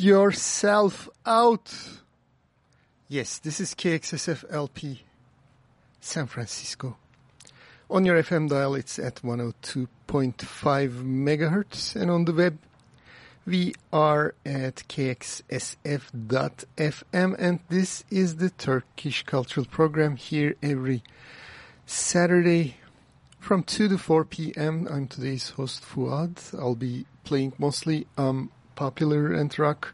Yourself out. Yes, this is KXSF LP, San Francisco. On your FM dial, it's at 102.5 megahertz, and on the web, we are at kxsf.fm, and this is the Turkish Cultural Program here every Saturday from 2 to 4 p.m. I'm today's host, Fuad. I'll be playing mostly um, popular and rock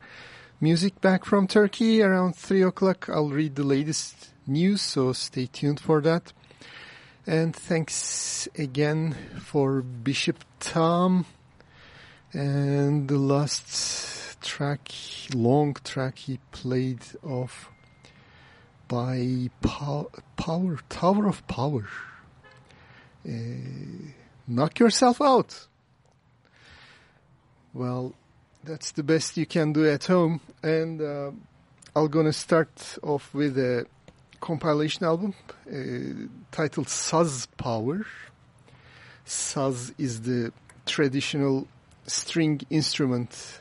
music back from Turkey. Around 3 o'clock, I'll read the latest news, so stay tuned for that. And thanks again for Bishop Tom and the last track, long track he played off by Power, Power Tower of Power. Uh, knock yourself out. Well, that's the best you can do at home. And uh, I'm going to start off with a compilation album uh, titled Saz Power. Saz is the traditional string instrument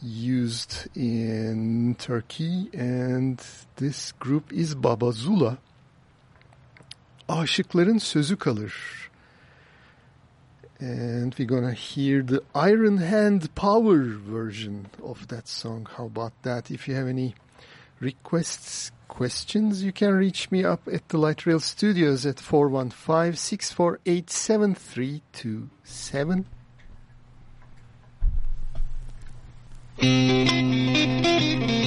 used in Turkey and this group is Baba Zula. Aşıkların sözü kalır. And we're gonna hear the Iron Hand Power version of that song. How about that? If you have any requests, questions, you can reach me up at the Light Rail Studios at 415-648-7327.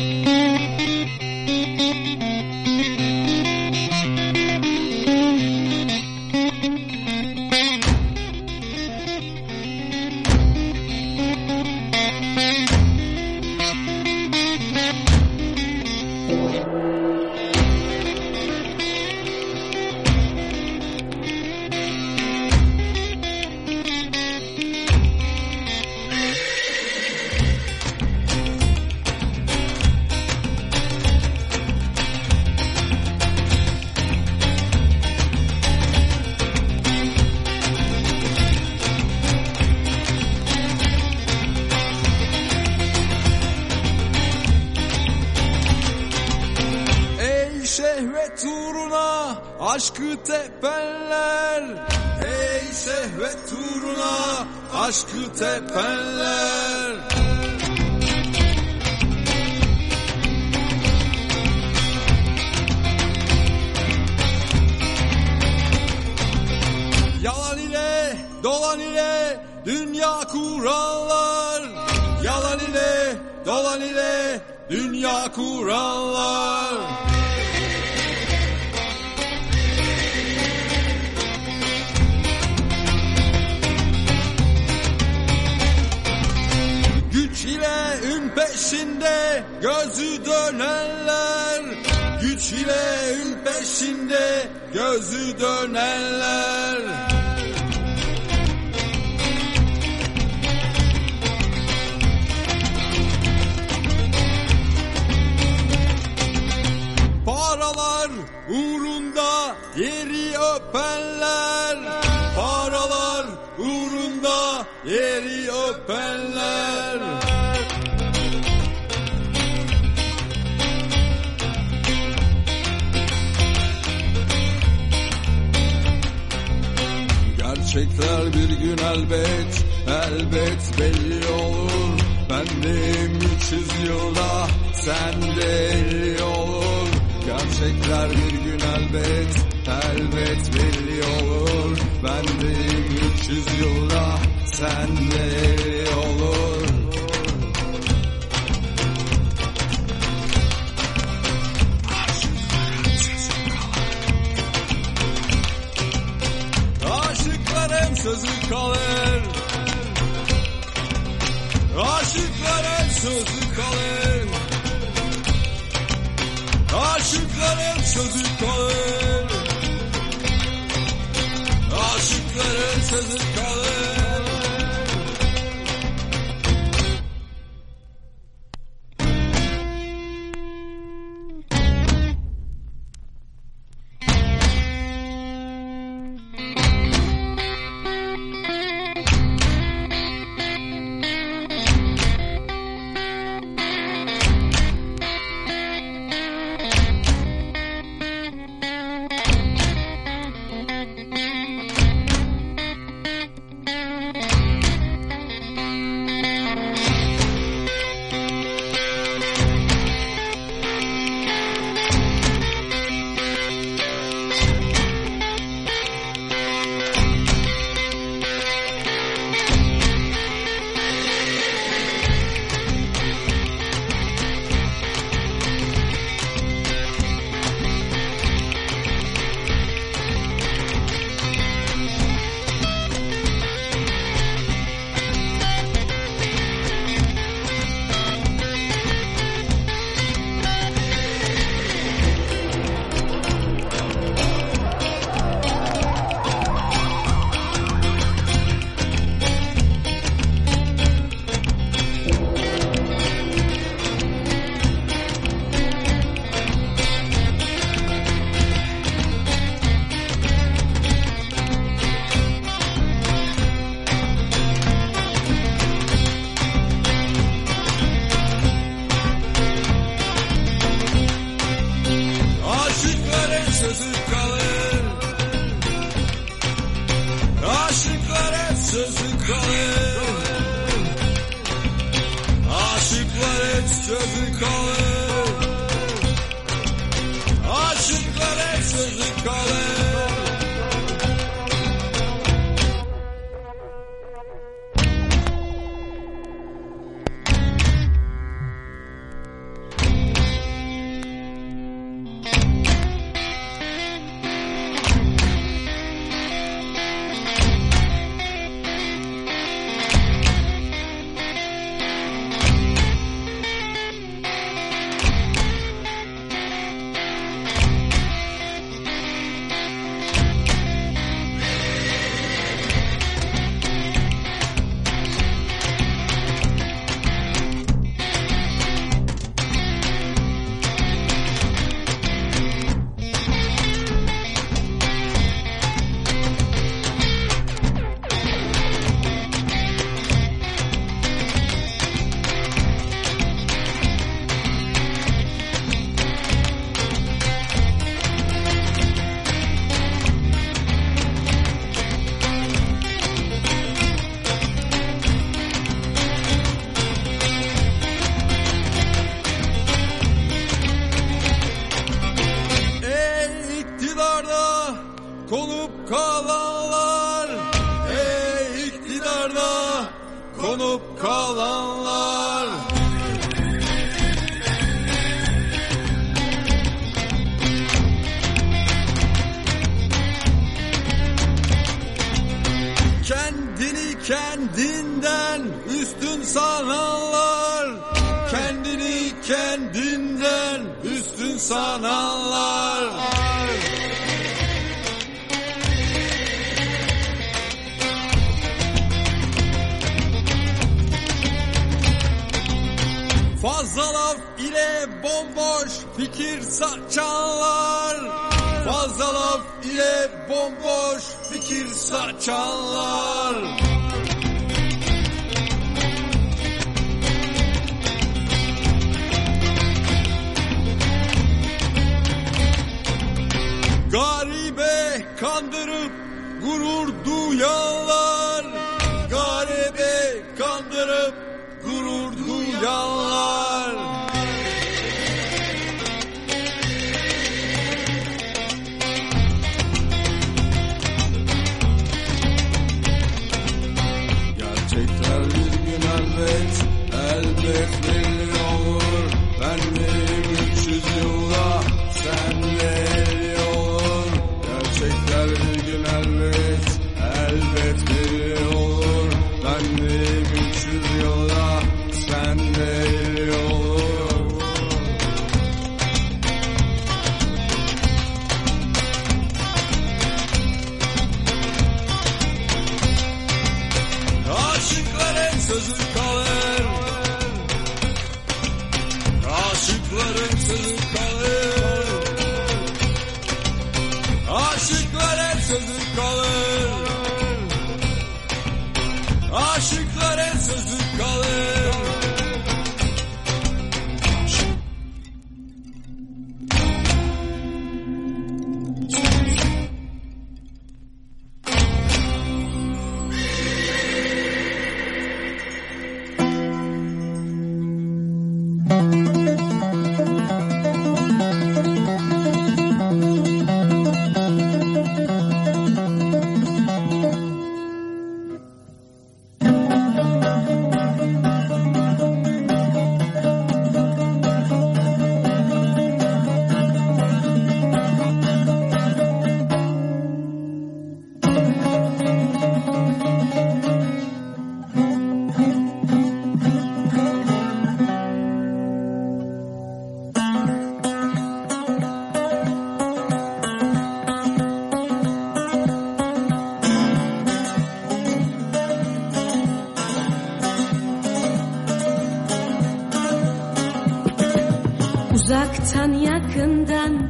gözü dönenler Güç ile ün peşinde. Gözü dönenler. Paralar uğrunda yeri öpenler. Paralar uğrunda yeri öpenler Gerçekler bir gün elbet, elbet belli olur. Bendim 300 yılda, sen de 50 olur. Gerçekler bir gün elbet, elbet belli olur. Bendim 300 yılda, sen de 50 sözü kalır. Aşıkların sözü kalır. Aşıkların sözü kalır. Aşıkların sözü kalır uzaktan yakından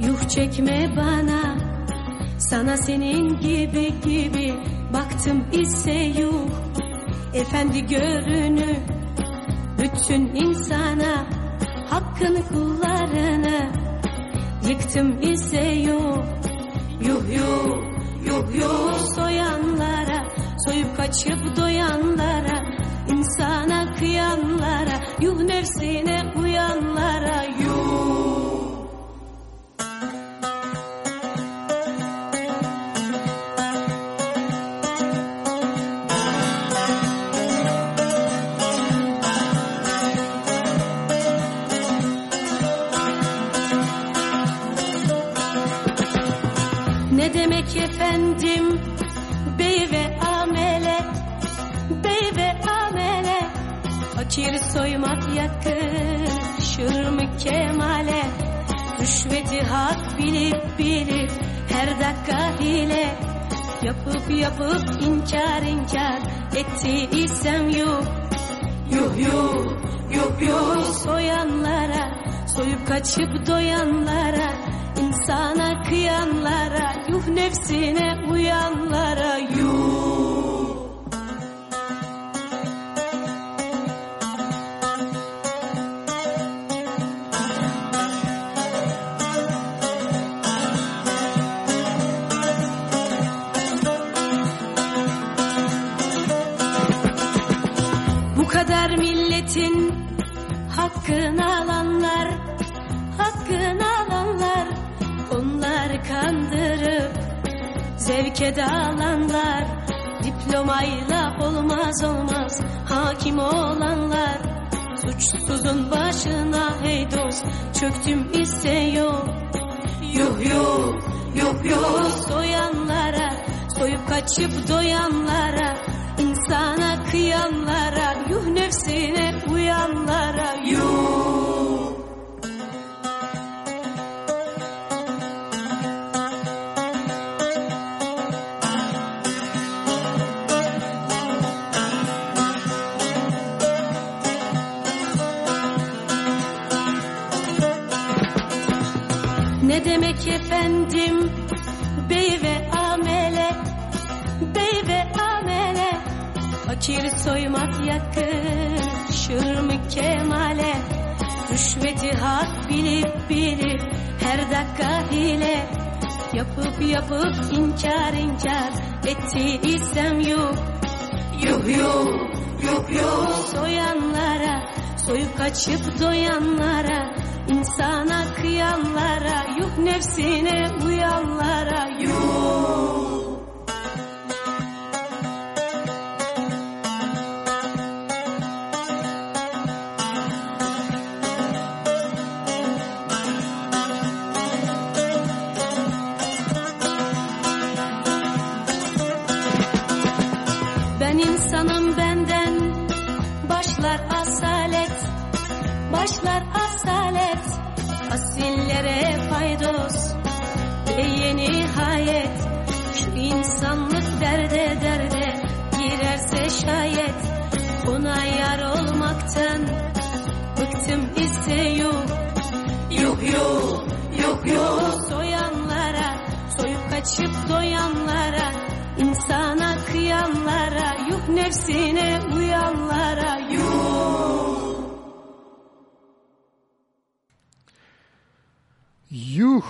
yuh çekme bana. Sana senin gibi gibi baktım ise yuh. Efendi görünü bütün insana hakkını kullarını yıktım ise yuh. Yuh yuh yuh yuh soyanlara soyup kaçıp doyanlara insana kıyanlara yuh nefsine uyanlara dakika hile Yapıp yapıp inkar inkar etti isem yuh. Yuh yuh yuh yuh. Soyanlara Soyup kaçıp doyanlara insana kıyanlara Yuh nefsine uyanlara yuh çöktüm ise yok, yuh yuh yuh yuh. Soyanlara, soyup kaçıp doyanlara, etti isem yuh Yuh yuh yuh yuh soyanlara Soyup kaçıp doyanlara insana kıyanlara Yuh nefsine ise yuh yuh yuh yuh yuh soyanlara soyup kaçıp doyanlara insana kıyanlara yuh nefsine uyanlara yuh. You,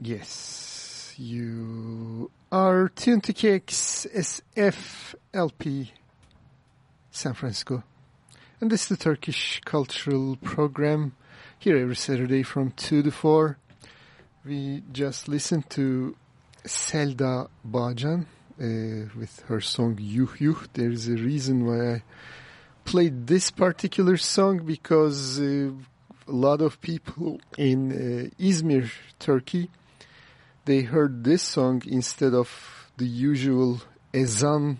yes, you are tuned to KXSF LP San Francisco. And this is the Turkish Cultural Program here every Saturday from 2 to 4. We just listened to Selda Bağcan uh, with her song Yuh Yuh. There is a reason why I played this particular song because uh, a lot of people in uh, Izmir, Turkey, they heard this song instead of the usual ezan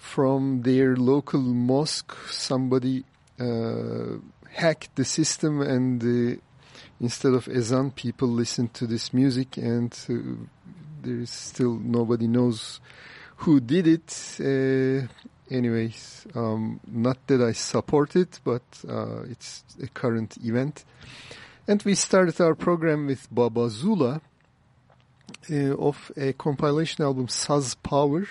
from their local mosque. Somebody uh, hacked the system and uh, instead of ezan, people listened to this music and uh, there is still nobody knows who did it. Uh, anyways, um, not that I support it, but uh, it's a current event. And we started our program with Baba Zula uh, of a compilation album Saz Power.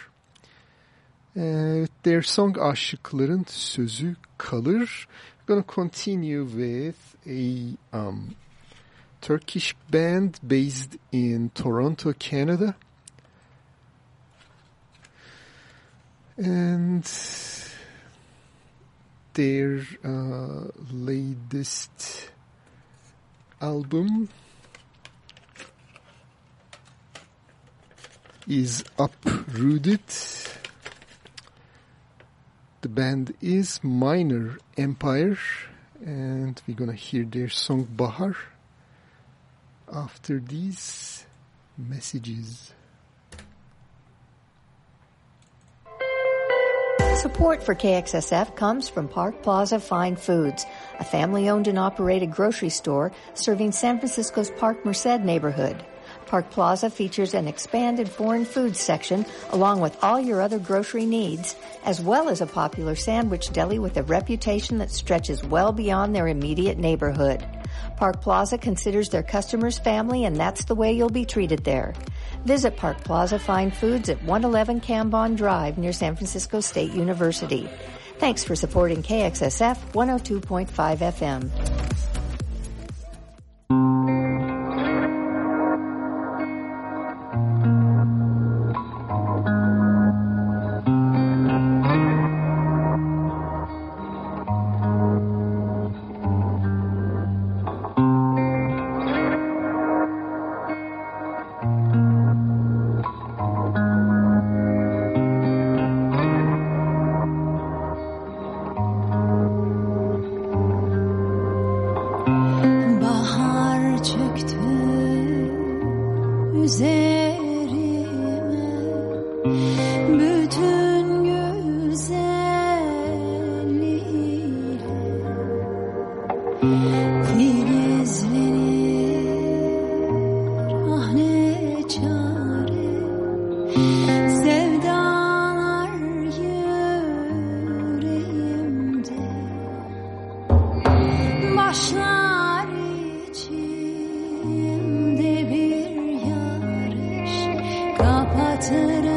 Their song Aşıkların Sözü Kalır. We're going to continue with a um, Turkish band based in Toronto, Canada. and their uh, latest album is Uprooted. The band is Minor Empire, and we're gonna hear their song Bahar after these messages. Support for KXSF comes from Park Plaza Fine Foods, a family owned and operated grocery store serving San Francisco's Park Merced neighborhood. Park Plaza features an expanded foreign foods section along with all your other grocery needs, as well as a popular sandwich deli with a reputation that stretches well beyond their immediate neighborhood. Park Plaza considers their customers family and that's the way you'll be treated there. Visit Park Plaza Fine Foods at 111 Cambon Drive near San Francisco State University. Thanks for supporting KXSF 102.5 FM. today.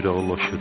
Oturuşur öyle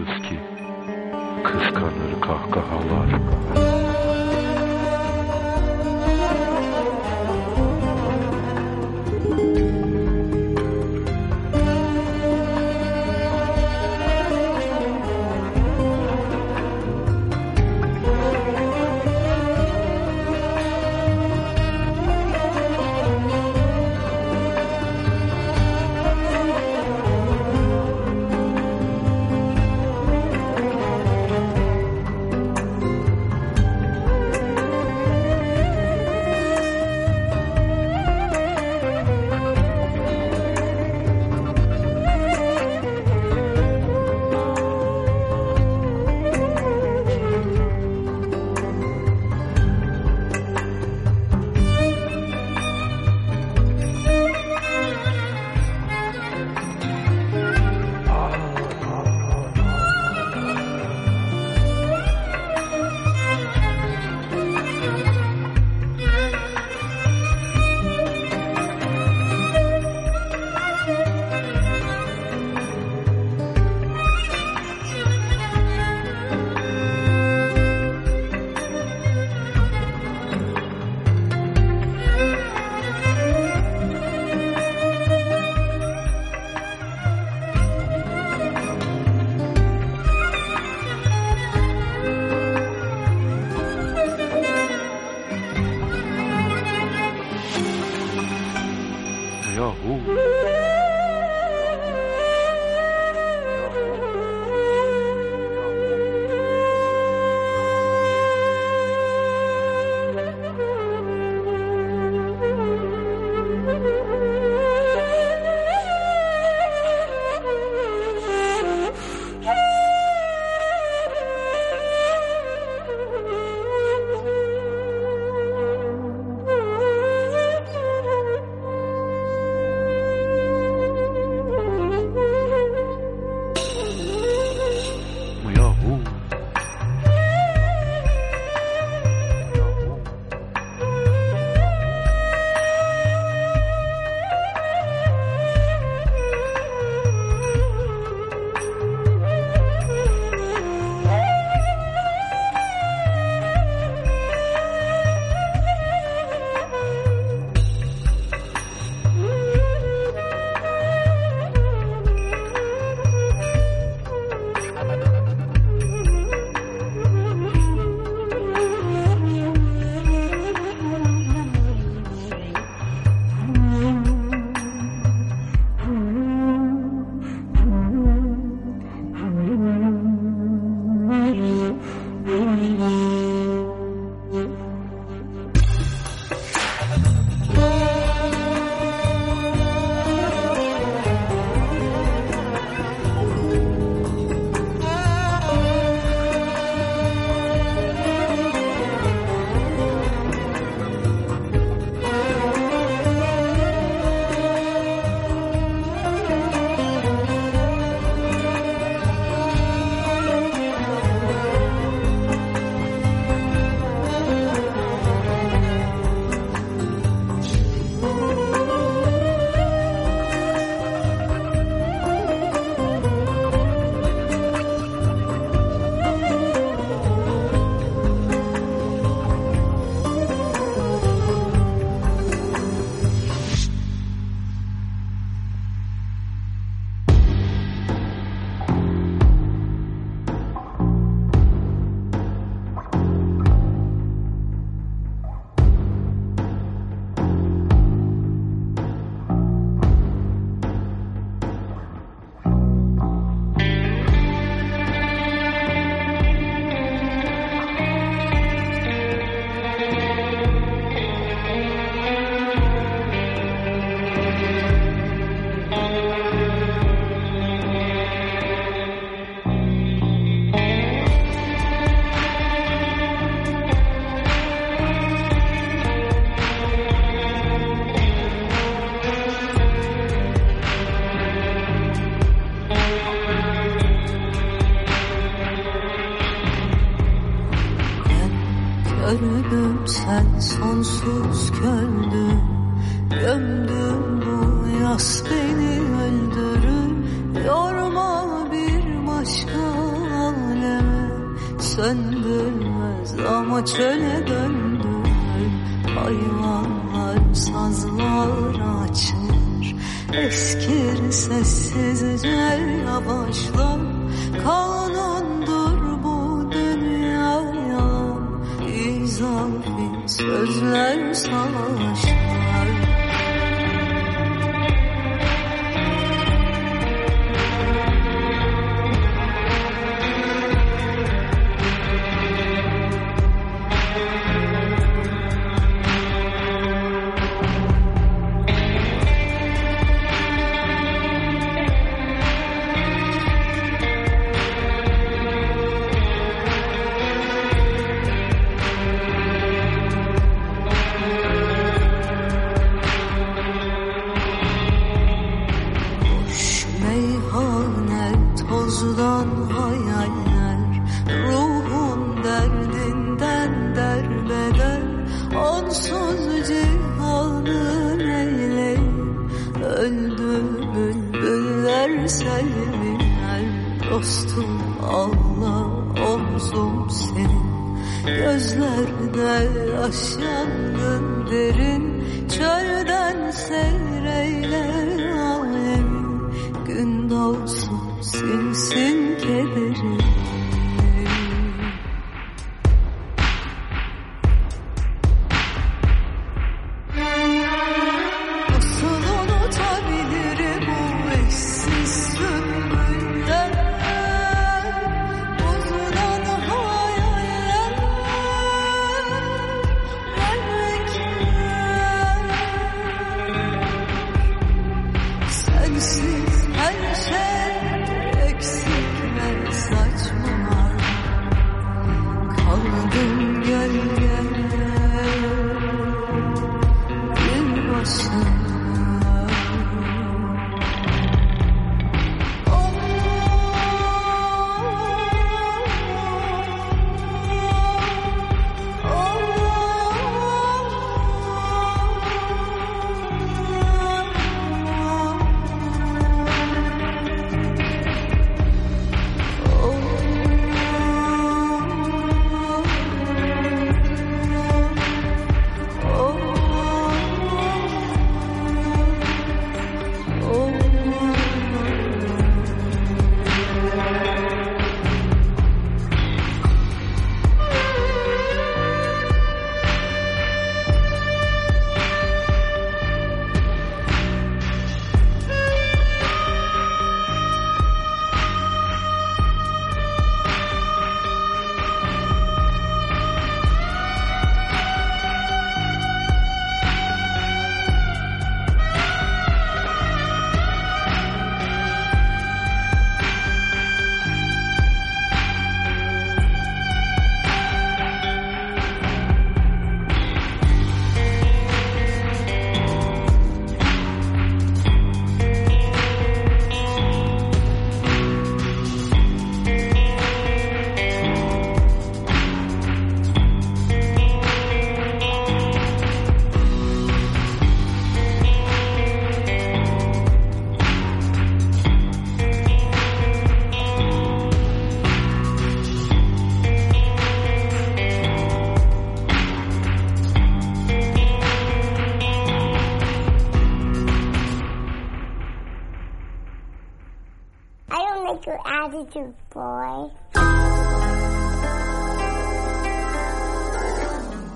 attitude, boy.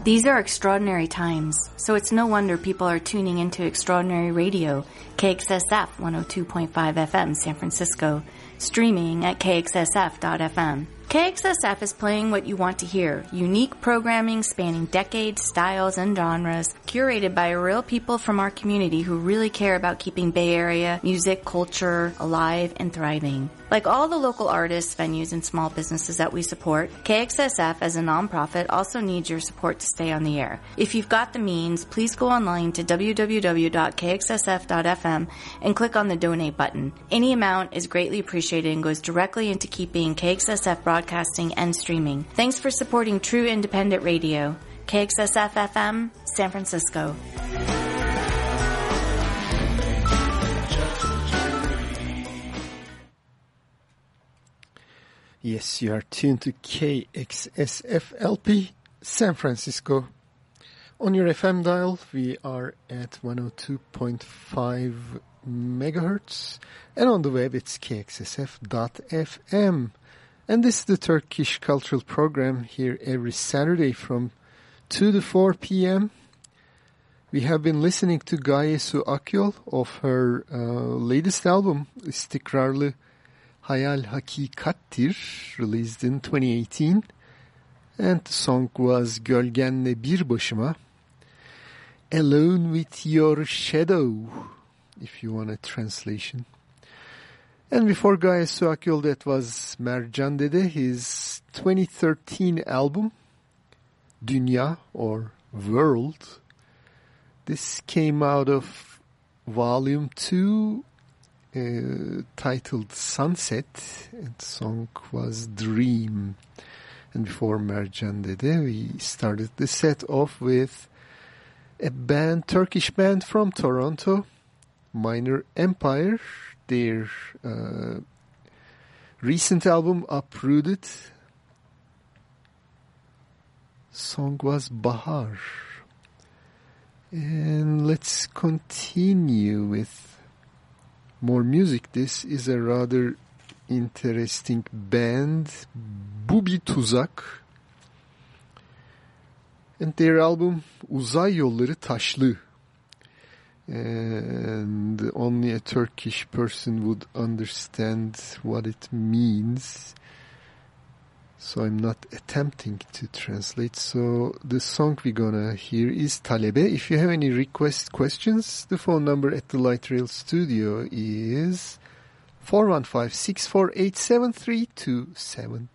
These are extraordinary times, so it's no wonder people are tuning into Extraordinary Radio, KXSF 102.5 FM San Francisco, streaming at kxsf.fm. KXSF is playing what you want to hear. Unique programming spanning decades, styles, and genres, curated by real people from our community who really care about keeping Bay Area music culture alive and thriving. Like all the local artists, venues, and small businesses that we support, KXSF as a nonprofit also needs your support to stay on the air. If you've got the means, please go online to www.kxsf.fm and click on the donate button. Any amount is greatly appreciated and goes directly into keeping KXSF broadcasting and streaming. Thanks for supporting true independent radio. KXSF FM, San Francisco. Yes, you are tuned to KXSFLP San Francisco. On your FM dial, we are at 102.5 megahertz, and on the web it's kxsf.fm. And this is the Turkish Cultural Program here every Saturday from 2 to 4 p.m. We have been listening to Gaye Su Akyol of her uh, latest album, İstikrarlı Hayal Hakikattir, released in 2018. And the song was Gölgenle Bir Başıma. Alone with Your Shadow, if you want a translation. And before Gaye Su Akyol, that was Mercan Dede, his 2013 album, Dünya or World. This came out of volume 2 uh, titled Sunset and song was Dream. And before Mercan Dede, we started the set off with a band, Turkish band from Toronto, Minor Empire. Their uh, recent album, Uprooted, song was Bahar. And let's continue with more music. This is a rather interesting band, Bubitüzak. And their album Uzay Yolları Taşlı. And only a Turkish person would understand what it means. So I'm not attempting to translate. So the song we're gonna hear is Talebe. If you have any request questions, the phone number at the Light Rail Studio is 415 648 7327.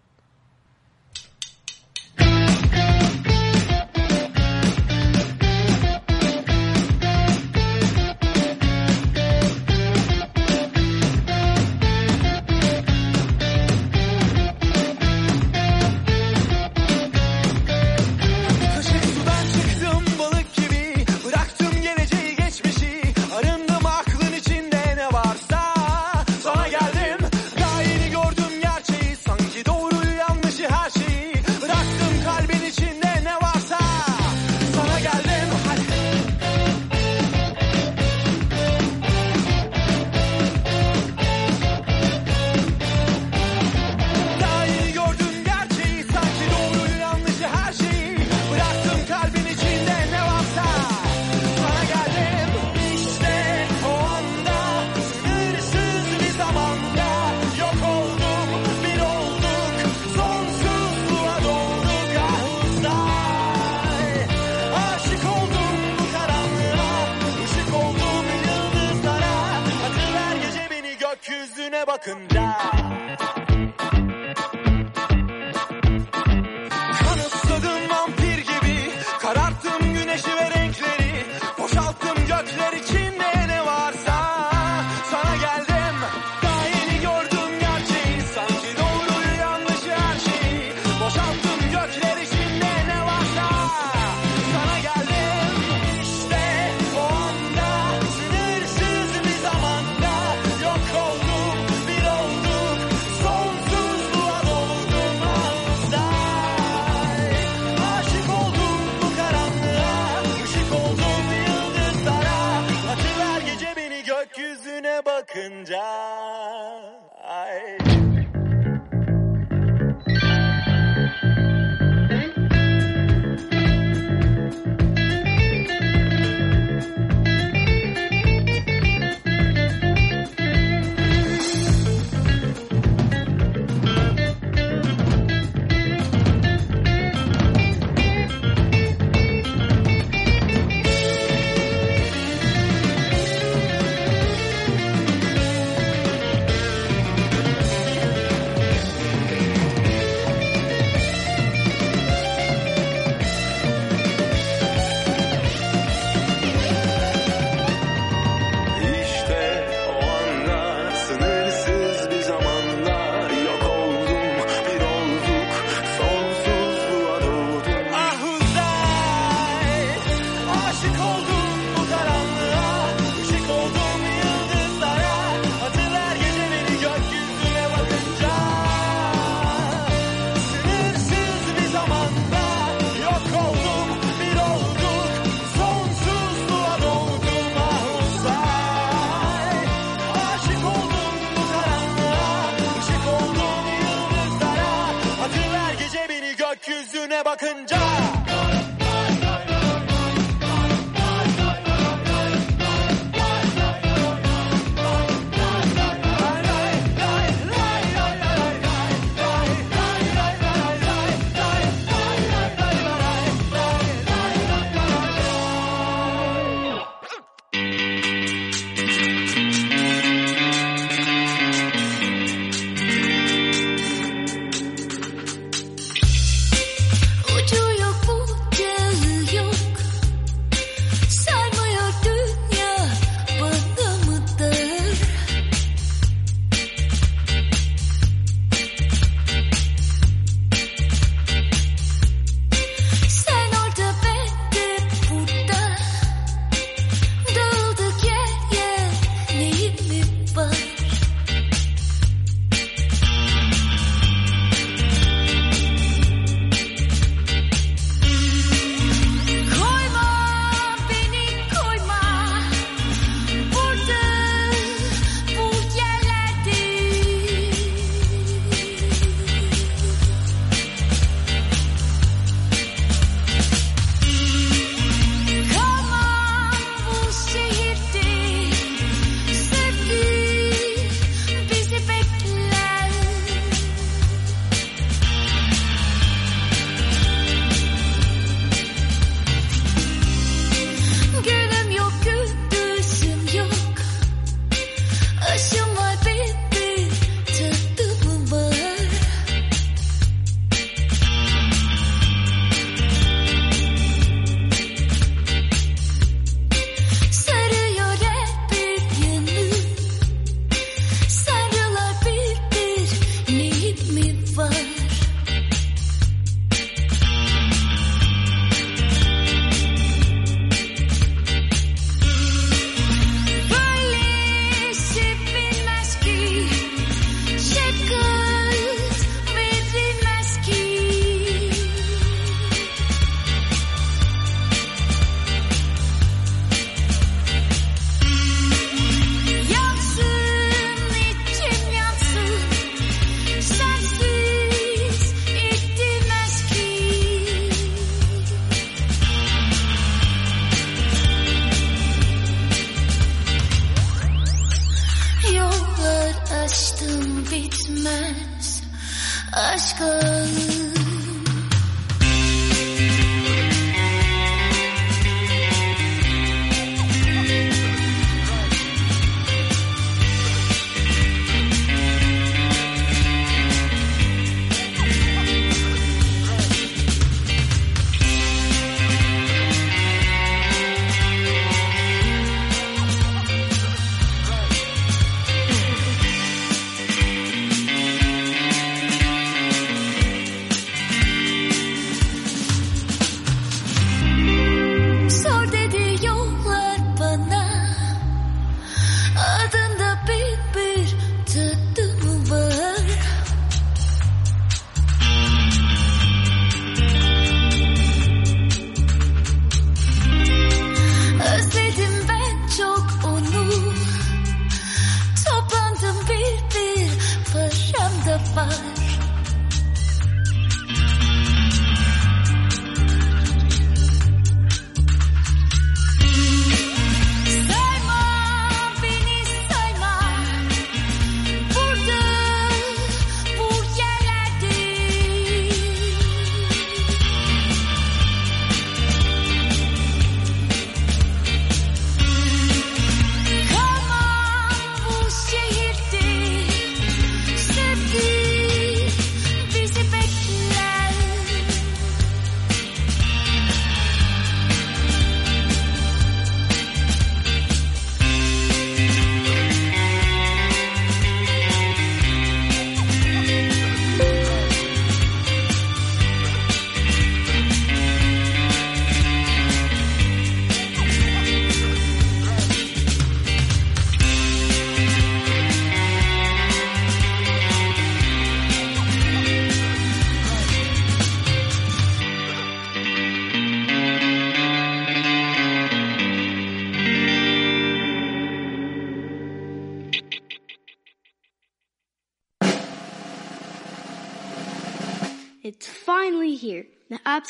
Gökyüzüne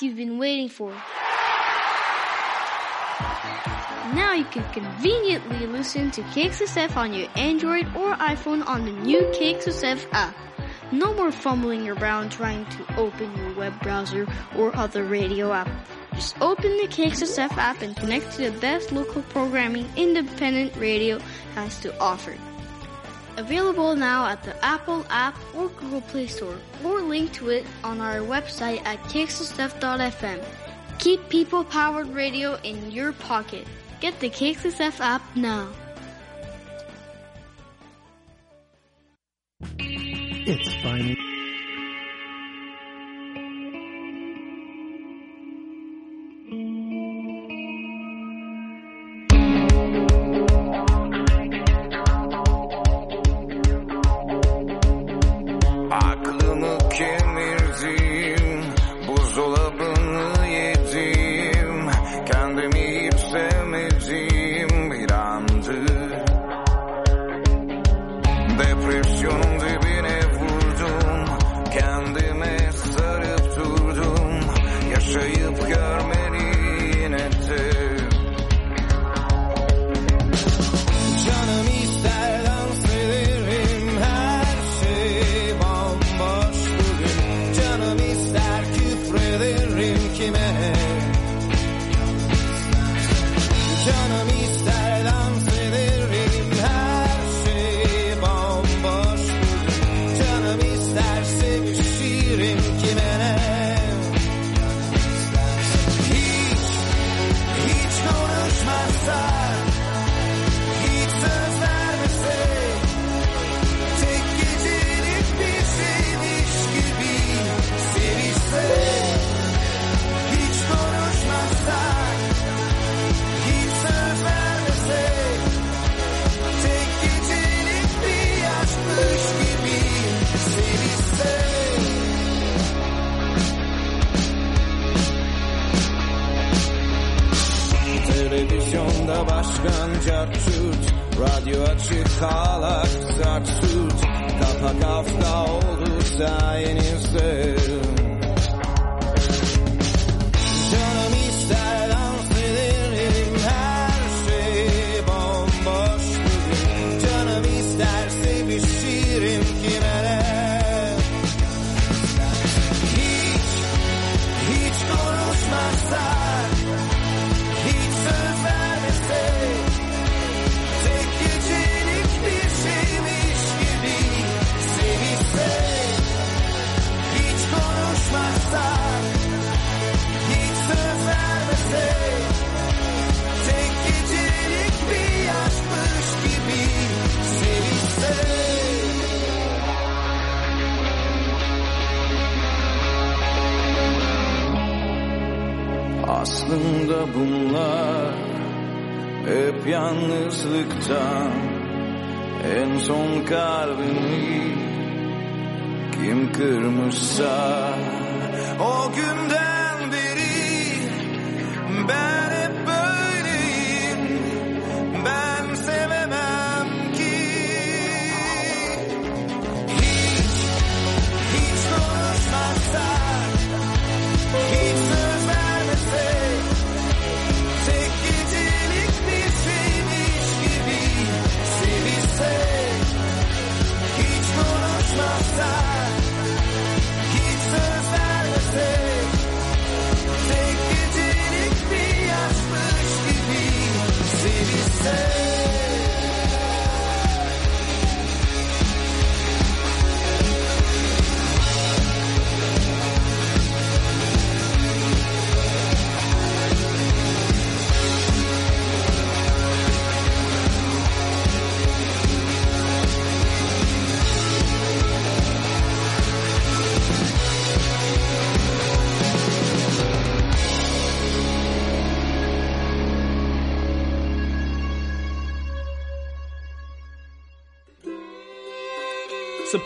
you've been waiting for. Now you can conveniently listen to KXSF on your Android or iPhone on the new KXSF app. No more fumbling around trying to open your web browser or other radio app. Just open the KXSF app and connect to the best local programming independent radio has to offer. Available now at the Apple app Google Play Store, or link to it on our website at KXSF.fm. Keep people powered radio in your pocket. Get the KXSF app now. It's finally.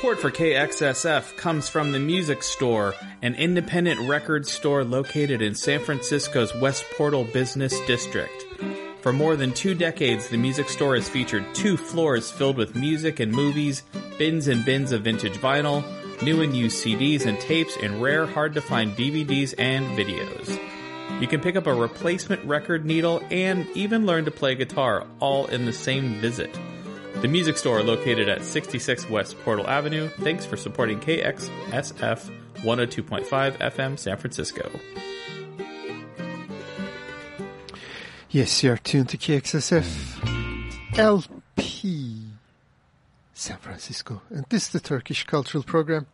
Support for KXSF comes from the Music Store, an independent record store located in San Francisco's West Portal Business District. For more than two decades, the Music Store has featured two floors filled with music and movies, bins and bins of vintage vinyl, new and used CDs and tapes, and rare, hard to find DVDs and videos. You can pick up a replacement record needle and even learn to play guitar all in the same visit. The music store located at 66 West Portal Avenue. Thanks for supporting KXSF 102.5 FM San Francisco. Yes, you are tuned to KXSF LP San Francisco. And this is the Turkish Cultural Program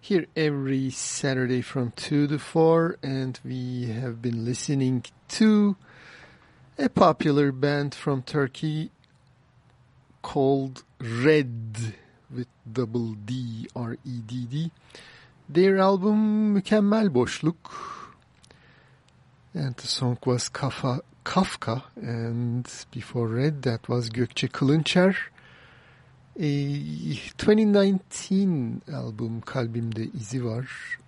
here every Saturday from 2 to 4. And we have been listening to a popular band from Turkey called Redd with double D R E D D. Their album Mükemmel Boşluk. And the song was Kafa, Kafka and before Redd that was Gökçe Kılınçer. A 2019 album Kalbimde İzi Var.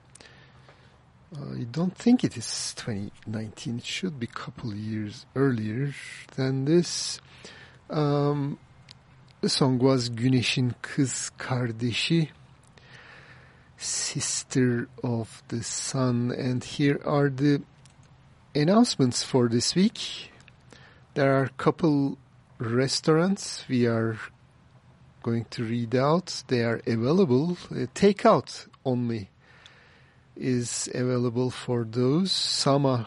I don't think it is 2019. It should be a couple years earlier than this. Um, the song was Güneşin Kız Kardeşi, Sister of the Sun. And here are the announcements for this week. There are a couple restaurants we are going to read out. They are available. Uh, takeout only is available for those. Sama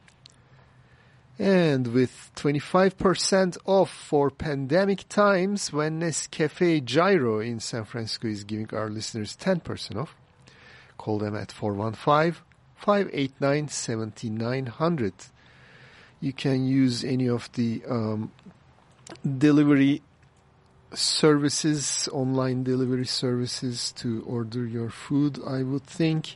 And with 25% off for pandemic times, when Nescafe Gyro in San Francisco is giving our listeners 10% off, call them at 415-589-7900. You can use any of the um, delivery services, online delivery services to order your food, I would think.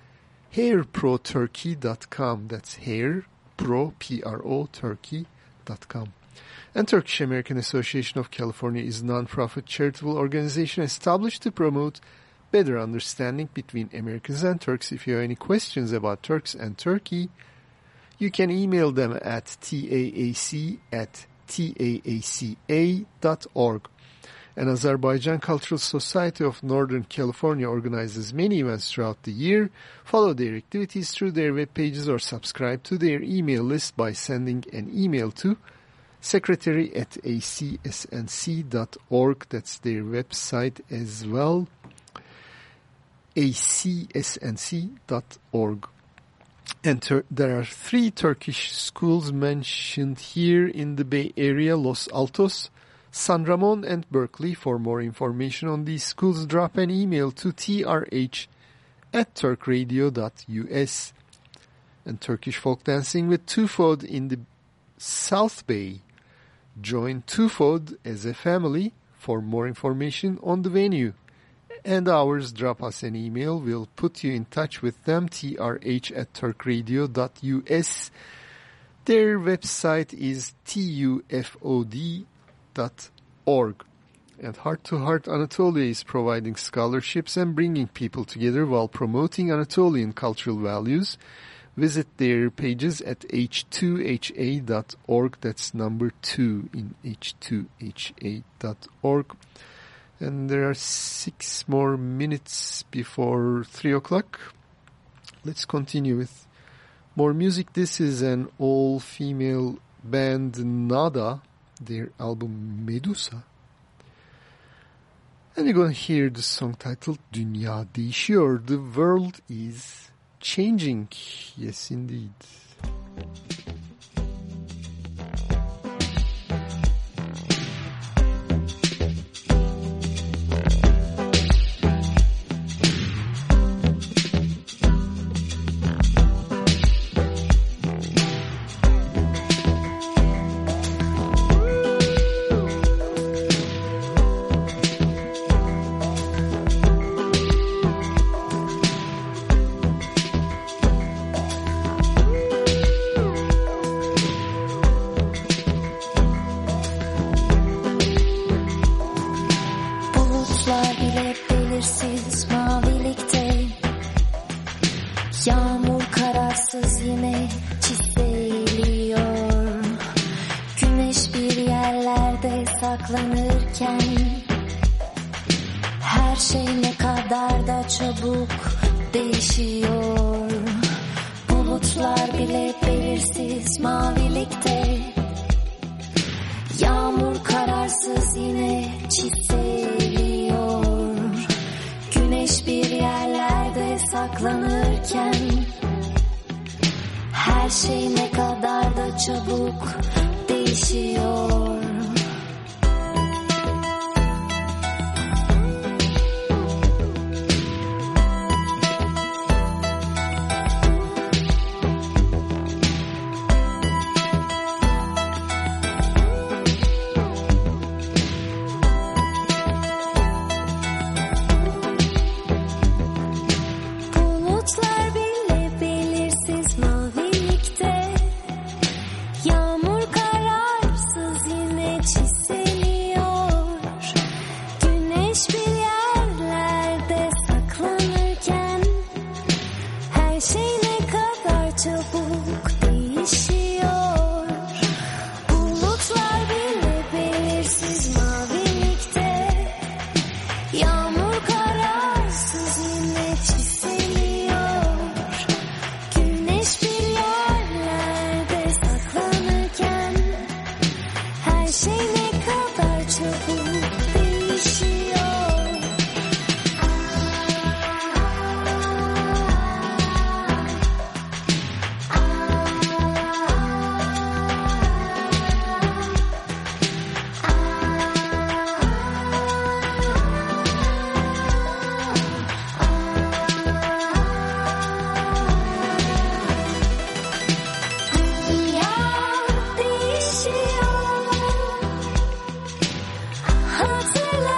hairproturkey.com. That's hair, pro, P-R-O, turkey.com. And Turkish American Association of California is a non-profit charitable organization established to promote better understanding between Americans and Turks. If you have any questions about Turks and Turkey, you can email them at taac at taaca.org. And Azerbaijan Cultural Society of Northern California organizes many events throughout the year. Follow their activities through their web pages or subscribe to their email list by sending an email to secretary at acsnc.org. That's their website as well. acsnc.org. And there are three Turkish schools mentioned here in the Bay Area, Los Altos, San Ramon and Berkeley. For more information on these schools, drop an email to trh at turkradio.us. And Turkish folk dancing with Tufod in the South Bay. Join Tufod as a family. For more information on the venue and ours, drop us an email. We'll put you in touch with them, trh at turkradio.us. Their website is tufod org. And Heart to Heart Anatolia is providing scholarships and bringing people together while promoting Anatolian cultural values. Visit their pages at h2ha.org. That's number two in h2ha.org. And there are six more minutes before three o'clock. Let's continue with more music. This is an all-female band, Nada their album Medusa. And you're going to hear the song titled Dünya değişiyor. The world is changing. Yes, indeed. Hatırlayın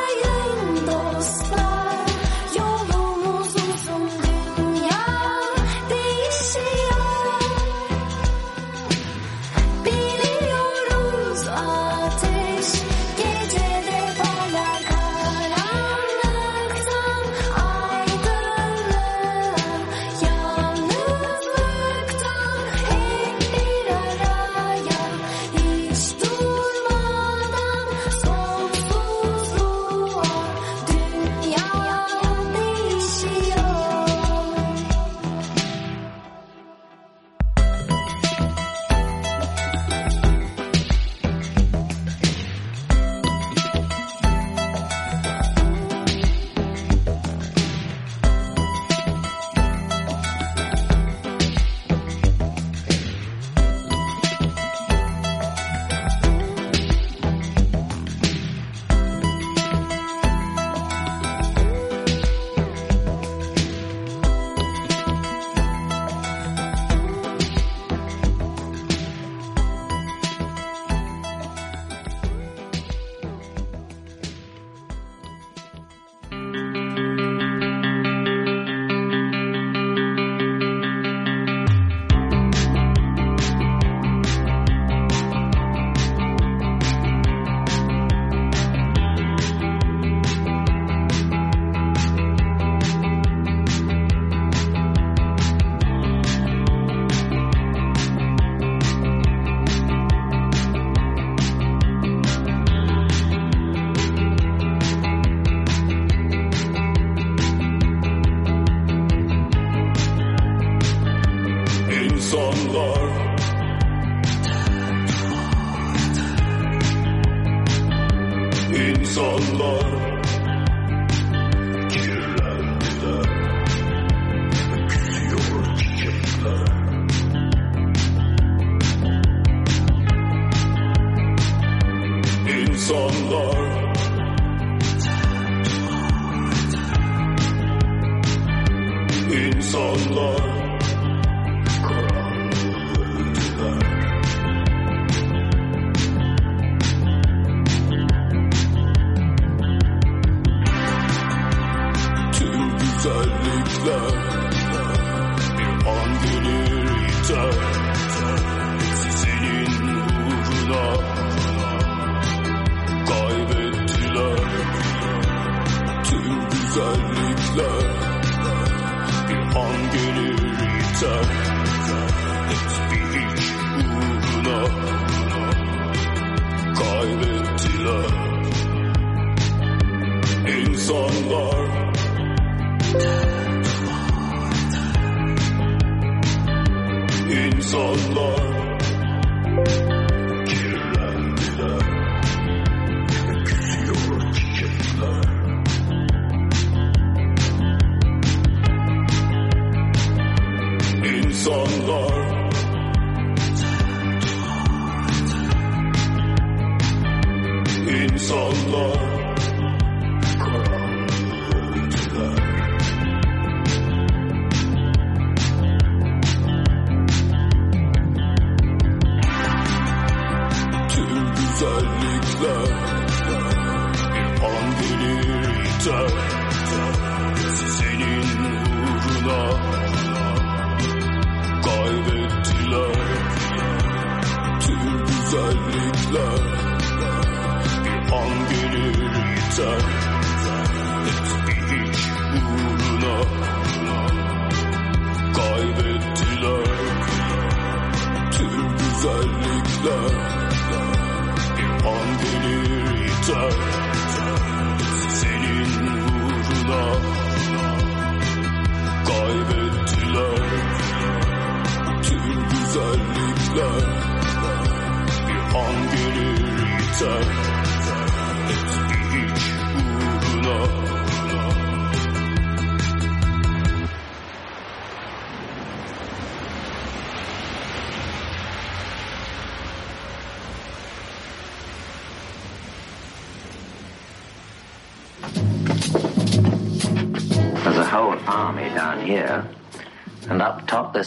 güzellikler bir an gelir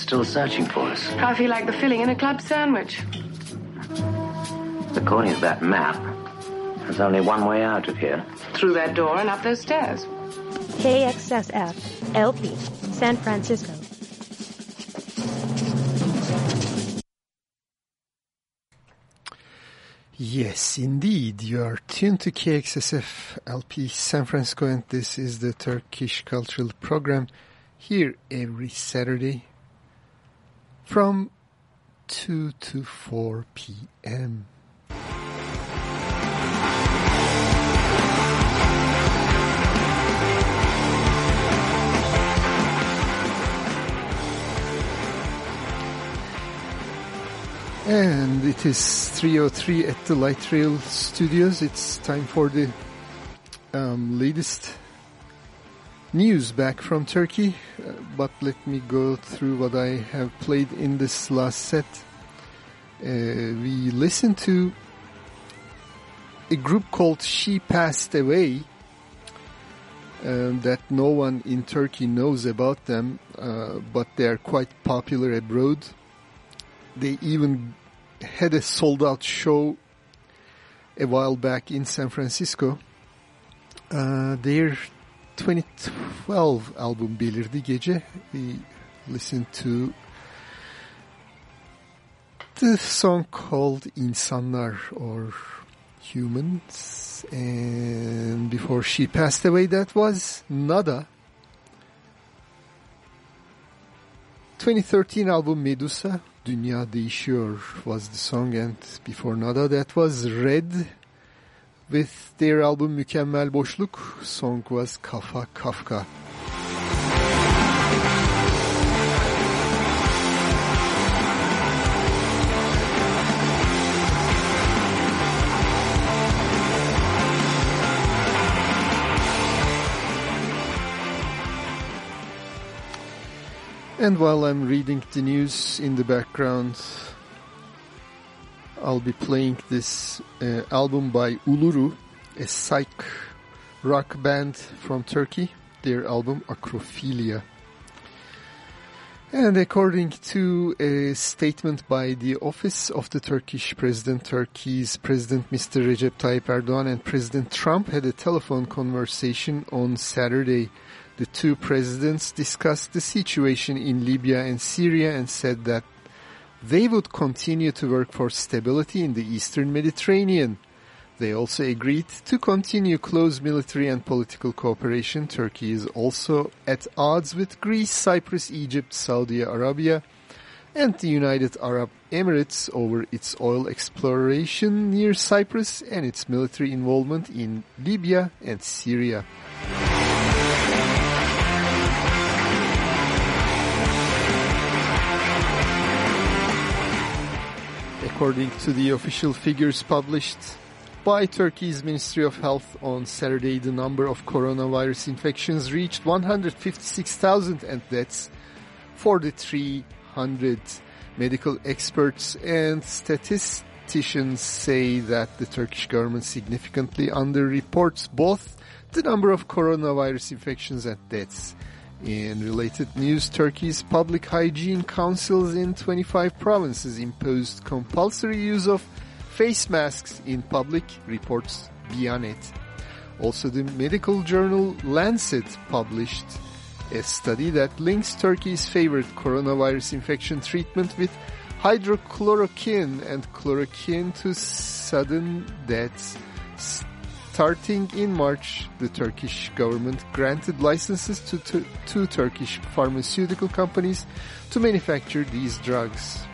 still searching for us. How I feel like the filling in a club sandwich. According to that map, there's only one way out of here. Through that door and up those stairs. KXSF LP San Francisco. Yes, indeed. You are tuned to KXSF LP San Francisco, and this is the Turkish Cultural Program here every Saturday from 2 to 4 p.m. And it is 3.03 at the Light Rail Studios. It's time for the um, latest news back from Turkey. Uh, but let me go through what I have played in this last set. Uh, we listened to a group called She Past Away um, that no one in Turkey knows about them, uh, but they are quite popular abroad. They even had a sold out show a while back in San Francisco. Uh, their 2012 album Belirdi Gece. We listened to the song called İnsanlar or Humans. And before She Past Away, that was Nada. 2013 album Medusa, Dünya Değişiyor was the song and before Nada that was Redd with their album Mükemmel Boşluk, song was Kafakafka. And while I'm reading the news in the background, I'll be playing this uh, album by Uluru, a psych rock band from Turkey, their album Acrophilia. And according to a statement by the office of the Turkish president, Turkey's President Mr. Recep Tayyip Erdogan and President Trump had a telephone conversation on Saturday. The two presidents discussed the situation in Libya and Syria and said that they would continue to work for stability in the eastern Mediterranean. They also agreed to continue close military and political cooperation. Turkey is also at odds with Greece, Cyprus, Egypt, Saudi Arabia, and the United Arab Emirates over its oil exploration near Cyprus and its military involvement in Libya and Syria. According to the official figures published by Turkey's Ministry of Health on Saturday, the number of coronavirus infections reached 156,000 and deaths 4300. Medical experts and statisticians say that the Turkish government significantly underreports both the number of coronavirus infections and deaths. In related news, Turkey's public hygiene councils in 25 provinces imposed compulsory use of face masks in public, reports Bianet. Also, the medical journal Lancet published a study that links Turkey's favorite coronavirus infection treatment with hydrochloroquine and chloroquine to sudden deaths. Starting in March, the Turkish government granted licenses to two, Turkish pharmaceutical companies to manufacture these drugs.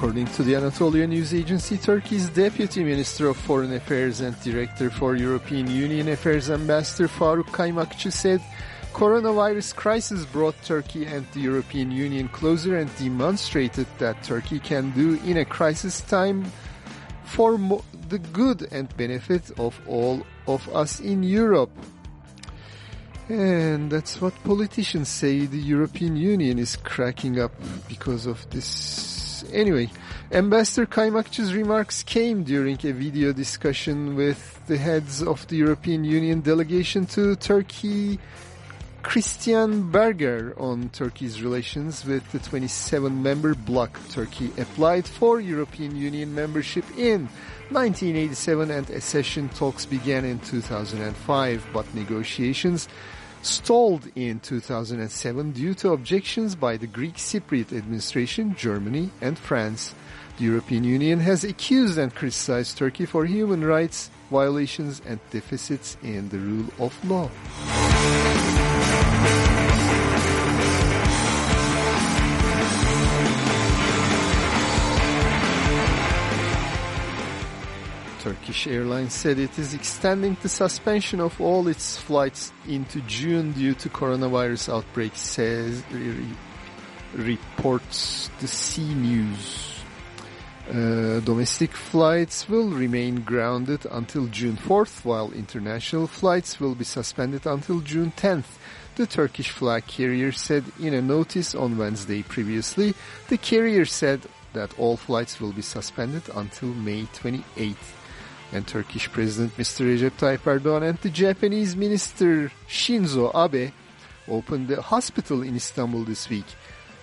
According to the Anatolia News Agency, Turkey's Deputy Minister of Foreign Affairs and Director for European Union Affairs Ambassador Faruk Kaymakçı said coronavirus crisis brought Turkey and the European Union closer and demonstrated that Turkey can do in a crisis time for the good and benefit of all of us in Europe. And that's what politicians say the European Union is cracking up because of this Anyway, Ambassador Kaymakçı's remarks came during a video discussion with the heads of the European Union delegation to Turkey, Christian Berger, on Turkey's relations with the 27-member bloc. Turkey applied for European Union membership in 1987 and accession talks began in 2005, but negotiations stalled in 2007 due to objections by the Greek Cypriot administration, Germany and France. The European Union has accused and criticized Turkey for human rights violations and deficits in the rule of law. Turkish Airlines said it is extending the suspension of all its flights into June due to coronavirus outbreak, says reports the C News. Uh, domestic flights will remain grounded until June 4th, while international flights will be suspended until June 10th. The Turkish flag carrier said in a notice on Wednesday previously, the carrier said that all flights will be suspended until May 28th and Turkish President Mr. Recep Tayyip Erdogan and the Japanese Minister Shinzo Abe opened a hospital in Istanbul this week.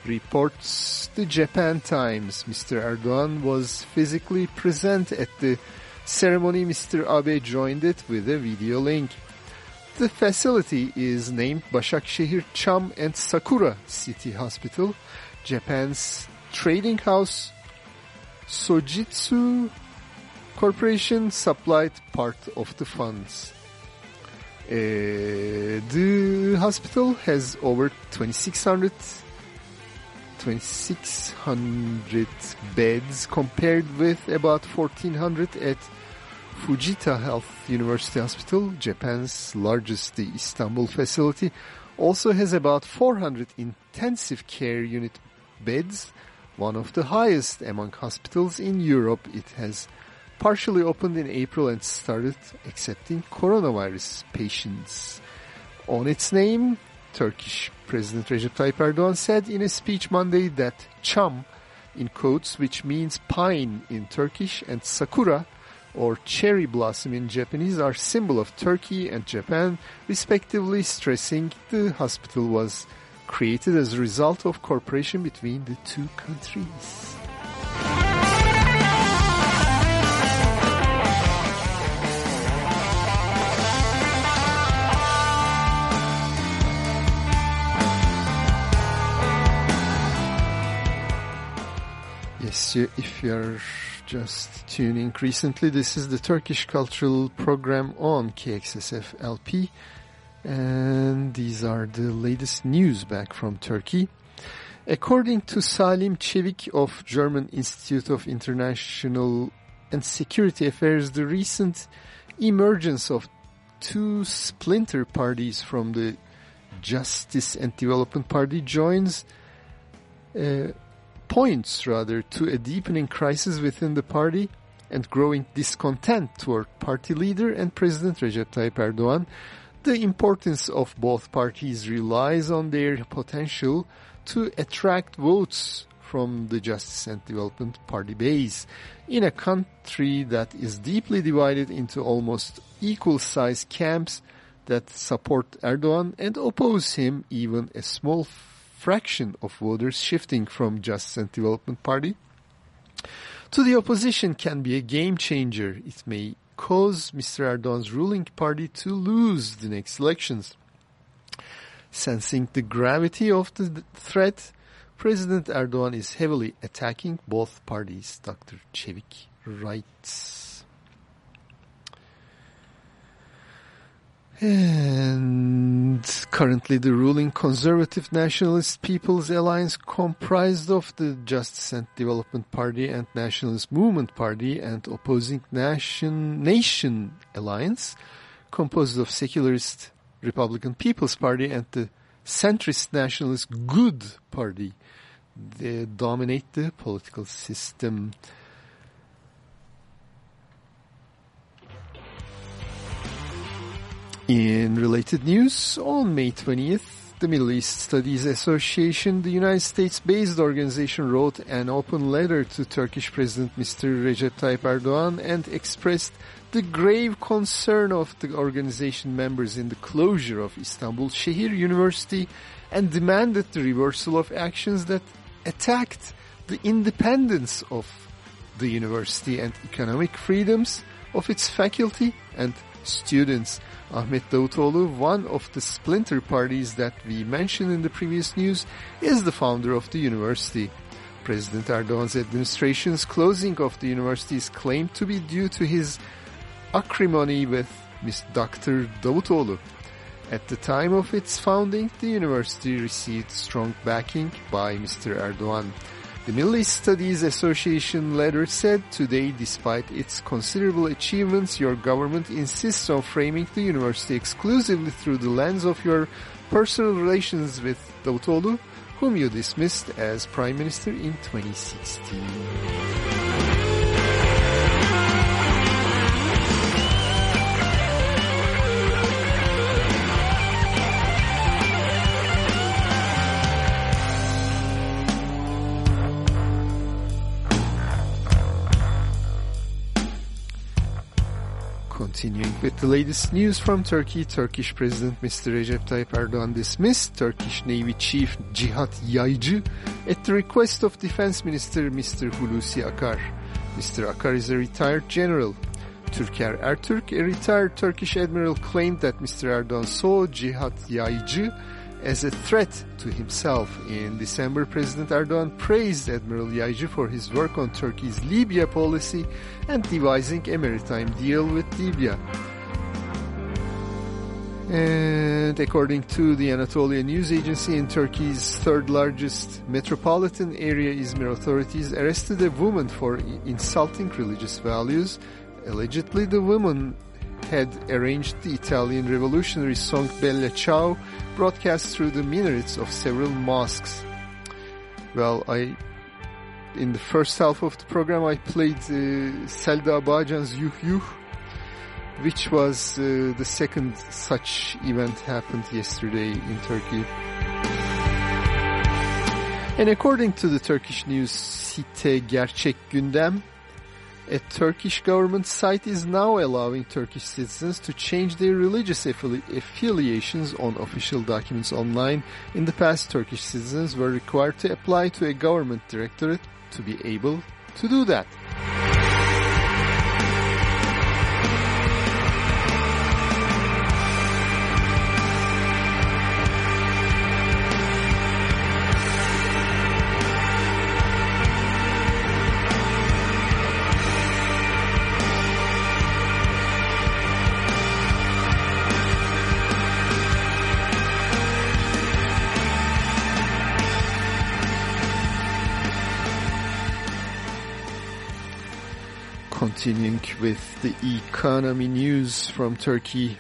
Reports the Japan Times. Mr. Erdogan was physically present at the ceremony. Mr. Abe joined it with a video link. The facility is named Başakşehir Çam and Sakura City Hospital. Japan's trading house Sojitz Corporation supplied part of the funds. Uh, the hospital has over 2600 2600 beds compared with about 1400 at Fujita Health University Hospital, Japan's largest the Istanbul facility, also has about 400 intensive care unit beds, one of the highest among hospitals in Europe. It has partially opened in April and started accepting coronavirus patients. On its name, Turkish President Recep Tayyip Erdogan said in a speech Monday that Cham, in quotes, which means pine in Turkish, and Sakura, or cherry blossom in Japanese, are symbol of Turkey and Japan, respectively stressing the hospital was created as a result of cooperation between the two countries. You, if you're just tuning recently, this is the Turkish Cultural Program on KXSF LP. And these are the latest news back from Turkey. According to Salim Çevik of German Institute of International and Security Affairs, the recent emergence of two splinter parties from the Justice and Development Party joins uh, points rather to a deepening crisis within the party. and growing discontent toward party leader and President Recep Tayyip Erdogan, the importance of both parties relies on their potential to attract votes from the Justice and Development Party base. In a country that is deeply divided into almost equal-sized camps that support Erdogan and oppose him, even a small fraction of voters shifting from Justice and Development Party to the opposition can be a game changer. It may cause Mr. Erdogan's ruling party to lose the next elections. Sensing the gravity of the threat, President Erdogan is heavily attacking both parties, Dr. Çevik writes. And currently the ruling Conservative Nationalist People's Alliance comprised of the Justice and Development Party and Nationalist Movement Party and opposing Nation, Nation Alliance composed of secularist Republican People's Party and the centrist nationalist Good Party. They dominate the political system. In related news, on May 20th, the Middle East Studies Association, the United States-based organization, wrote an open letter to Turkish President Mr. Recep Tayyip Erdogan and expressed the grave concern of the organization members in the closure of Istanbul Şehir University and demanded the reversal of actions that attacked the independence of the university and economic freedoms of its faculty and students. Ahmet Davutoğlu, one of the splinter parties that we mentioned in the previous news, is the founder of the university. President Erdogan's administration's closing of the university is claimed to be due to his acrimony with Ms. Dr. Davutoğlu. At the time of its founding, the university received strong backing by Mr. Erdogan. The Middle East Studies Association letter said, Today, despite its considerable achievements, your government insists on framing the university exclusively through the lens of your personal relations with Davutoğlu, whom you dismissed as Prime Minister in 2016. With the latest news from Turkey, Turkish President Mr. Recep Tayyip Erdogan dismissed Turkish Navy Chief Cihat Yaycı at the request of Defense Minister Mr. Hulusi Akar. Mr. Akar is a retired general. Türker Ertürk, a retired Turkish admiral, claimed that Mr. Erdogan saw Cihat Yaycı as a threat to himself. In December, President Erdogan praised Admiral Yaycı for his work on Turkey's Libya policy and devising a maritime deal with Libya. And according to the Anatolia news agency in Turkey's third largest metropolitan area, Izmir authorities arrested a woman for insulting religious values. Allegedly, the woman had arranged the Italian revolutionary song Bella Ciao broadcast through the minarets of several mosques. Well, I in the first half of the program I played uh, Selda Bağcan's Yuh Yuh, which was uh, the second such event happened yesterday in Turkey. And according to the Turkish news site Gerçek Gündem, a Turkish government site is now allowing Turkish citizens to change their religious affili affiliations on official documents online. In the past, Turkish citizens were required to apply to a government directorate to be able to do that. Continuing with the economy news from Turkey.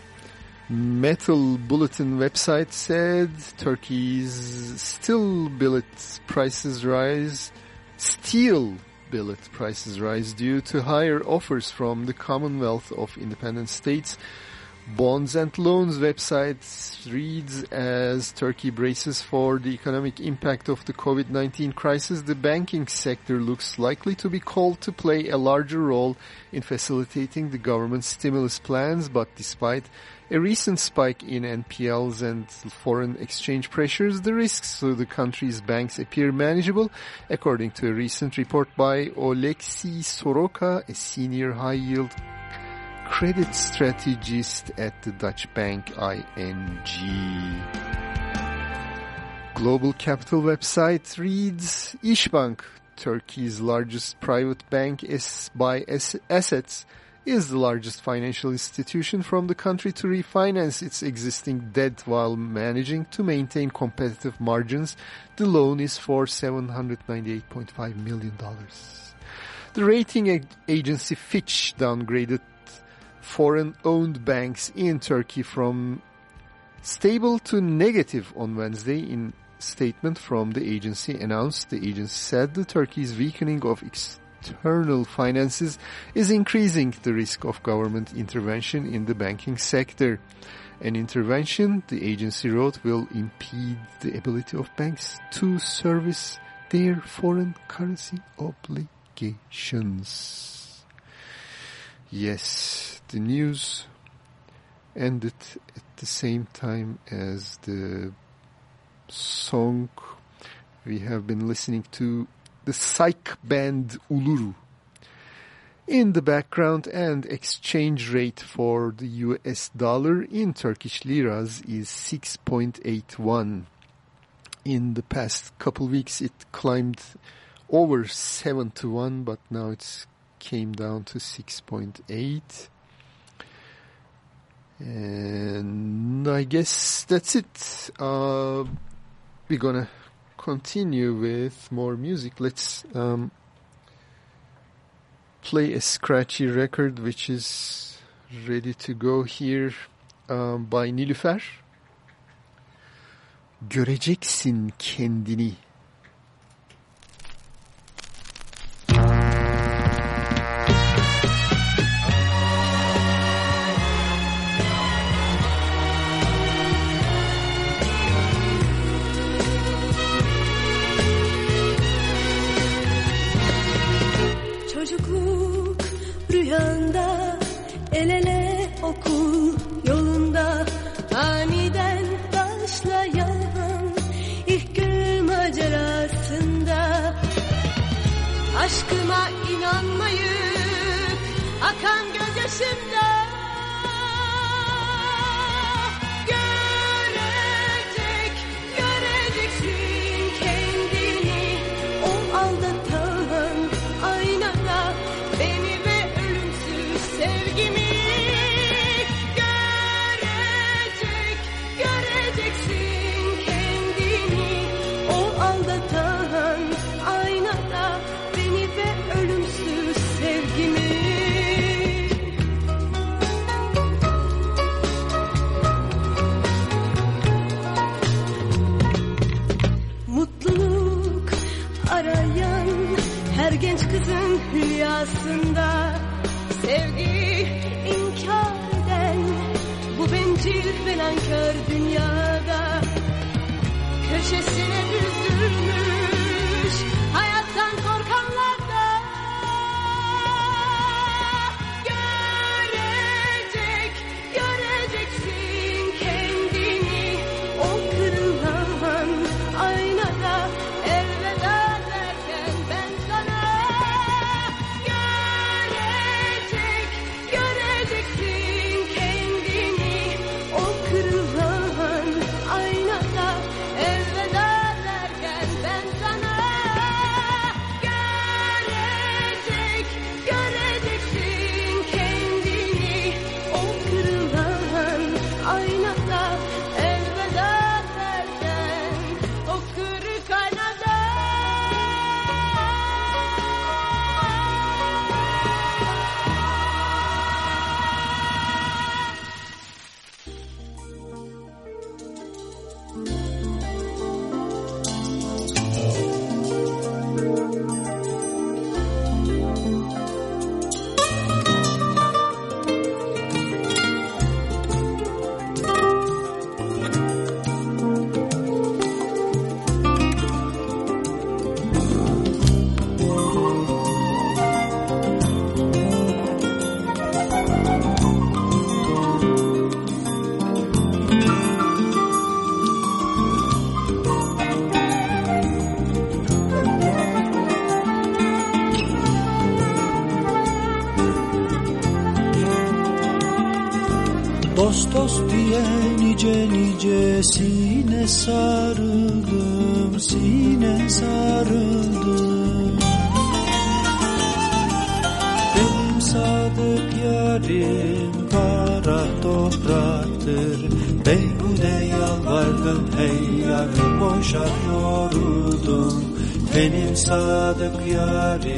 Metal Bulletin website said Turkey's steel billet prices rise. Steel billet prices rise due to higher offers from the Commonwealth of Independent States. Bonds and Loans website reads as Turkey braces for the economic impact of the COVID-19 crisis, the banking sector looks likely to be called to play a larger role in facilitating the government's stimulus plans, but despite a recent spike in NPLs and foreign exchange pressures, the risks to the country's banks appear manageable, according to a recent report by Oleksiy Soroka, a senior high-yield credit strategist at the Dutch bank ING. Global Capital website reads İşbank, Turkey's largest private bank is by assets, is the largest financial institution from the country to refinance its existing debt while managing to maintain competitive margins. The loan is for $798.5 million. The rating agency Fitch downgraded foreign-owned banks in Turkey from stable to negative on Wednesday in statement from the agency announced. The agency said the Turkey's weakening of external finances is increasing the risk of government intervention in the banking sector. An intervention, the agency wrote, will impede the ability of banks to service their foreign currency obligations. Yes, the news ended at the same time as the song we have been listening to the psych band Uluru. In the background and exchange rate for the US dollar in Turkish liras is 6.81 in the past couple weeks it climbed over 7 to 1 but now it's came down to 6.8 and I guess that's it. Uh, we're gonna continue with more music. Let's um, play a scratchy record which is ready to go here um, by Nilüfer. Göreceksin kendini gözyaşımda bencil ve sarıldım Sine sarıldım. Benim sadık yarim kara topraktır. Beyhude yalvardım hey yarı boşa yoruldum. Benim sadık yarim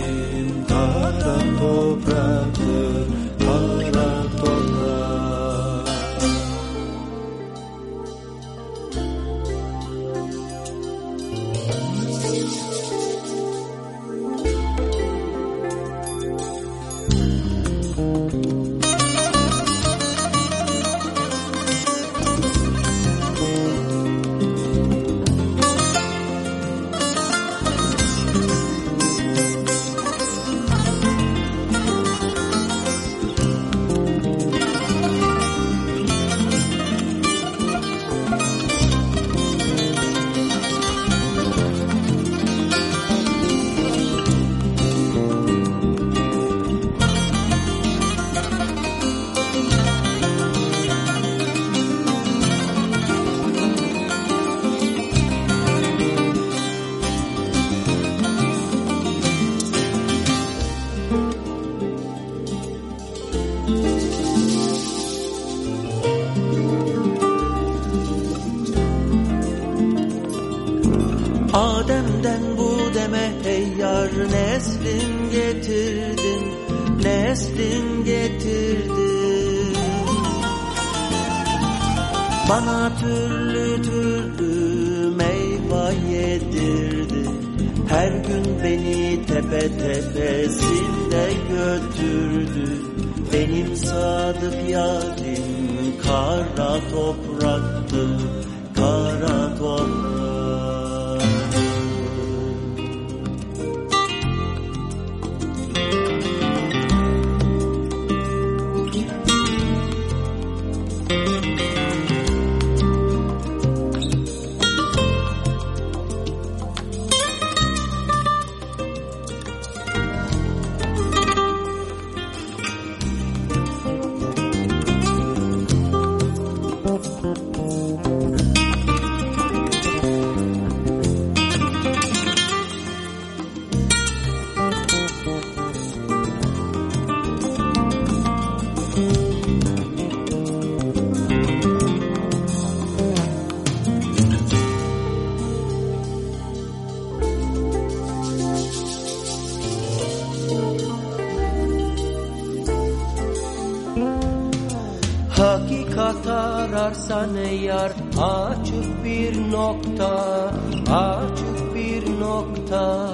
ararsan yar açık bir nokta Açık bir nokta.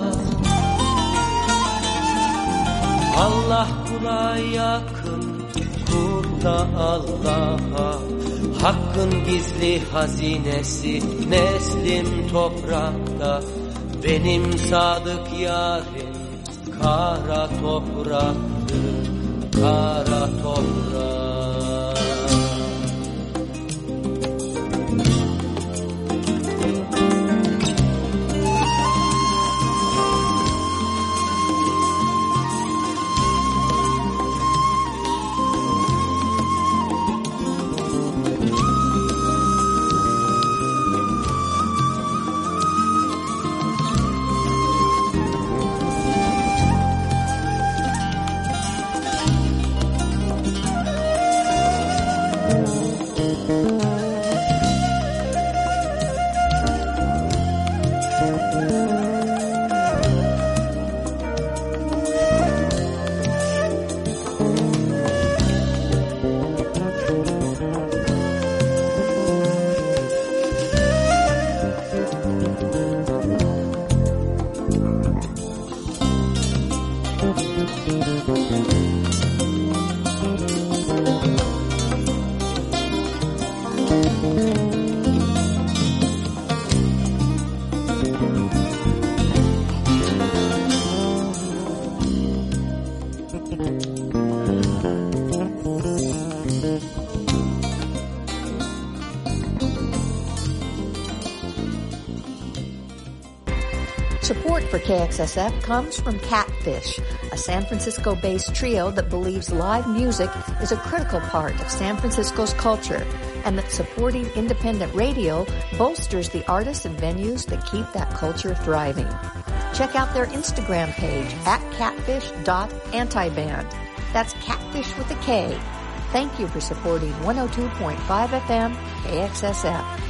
Allah kula yakın kul da Allah'a. Hakkın gizli hazinesi neslim toprakta. Benim sadık yarim kara topraktır Kara toprak KXSF comes from Catfish, a San Francisco based trio that believes live music is a critical part of San Francisco's culture and that supporting independent radio bolsters the artists and venues that keep that culture thriving. Check out their Instagram page at catfish.antiband. That's catfish with a K. Thank you for supporting 102.5 FM KXSF.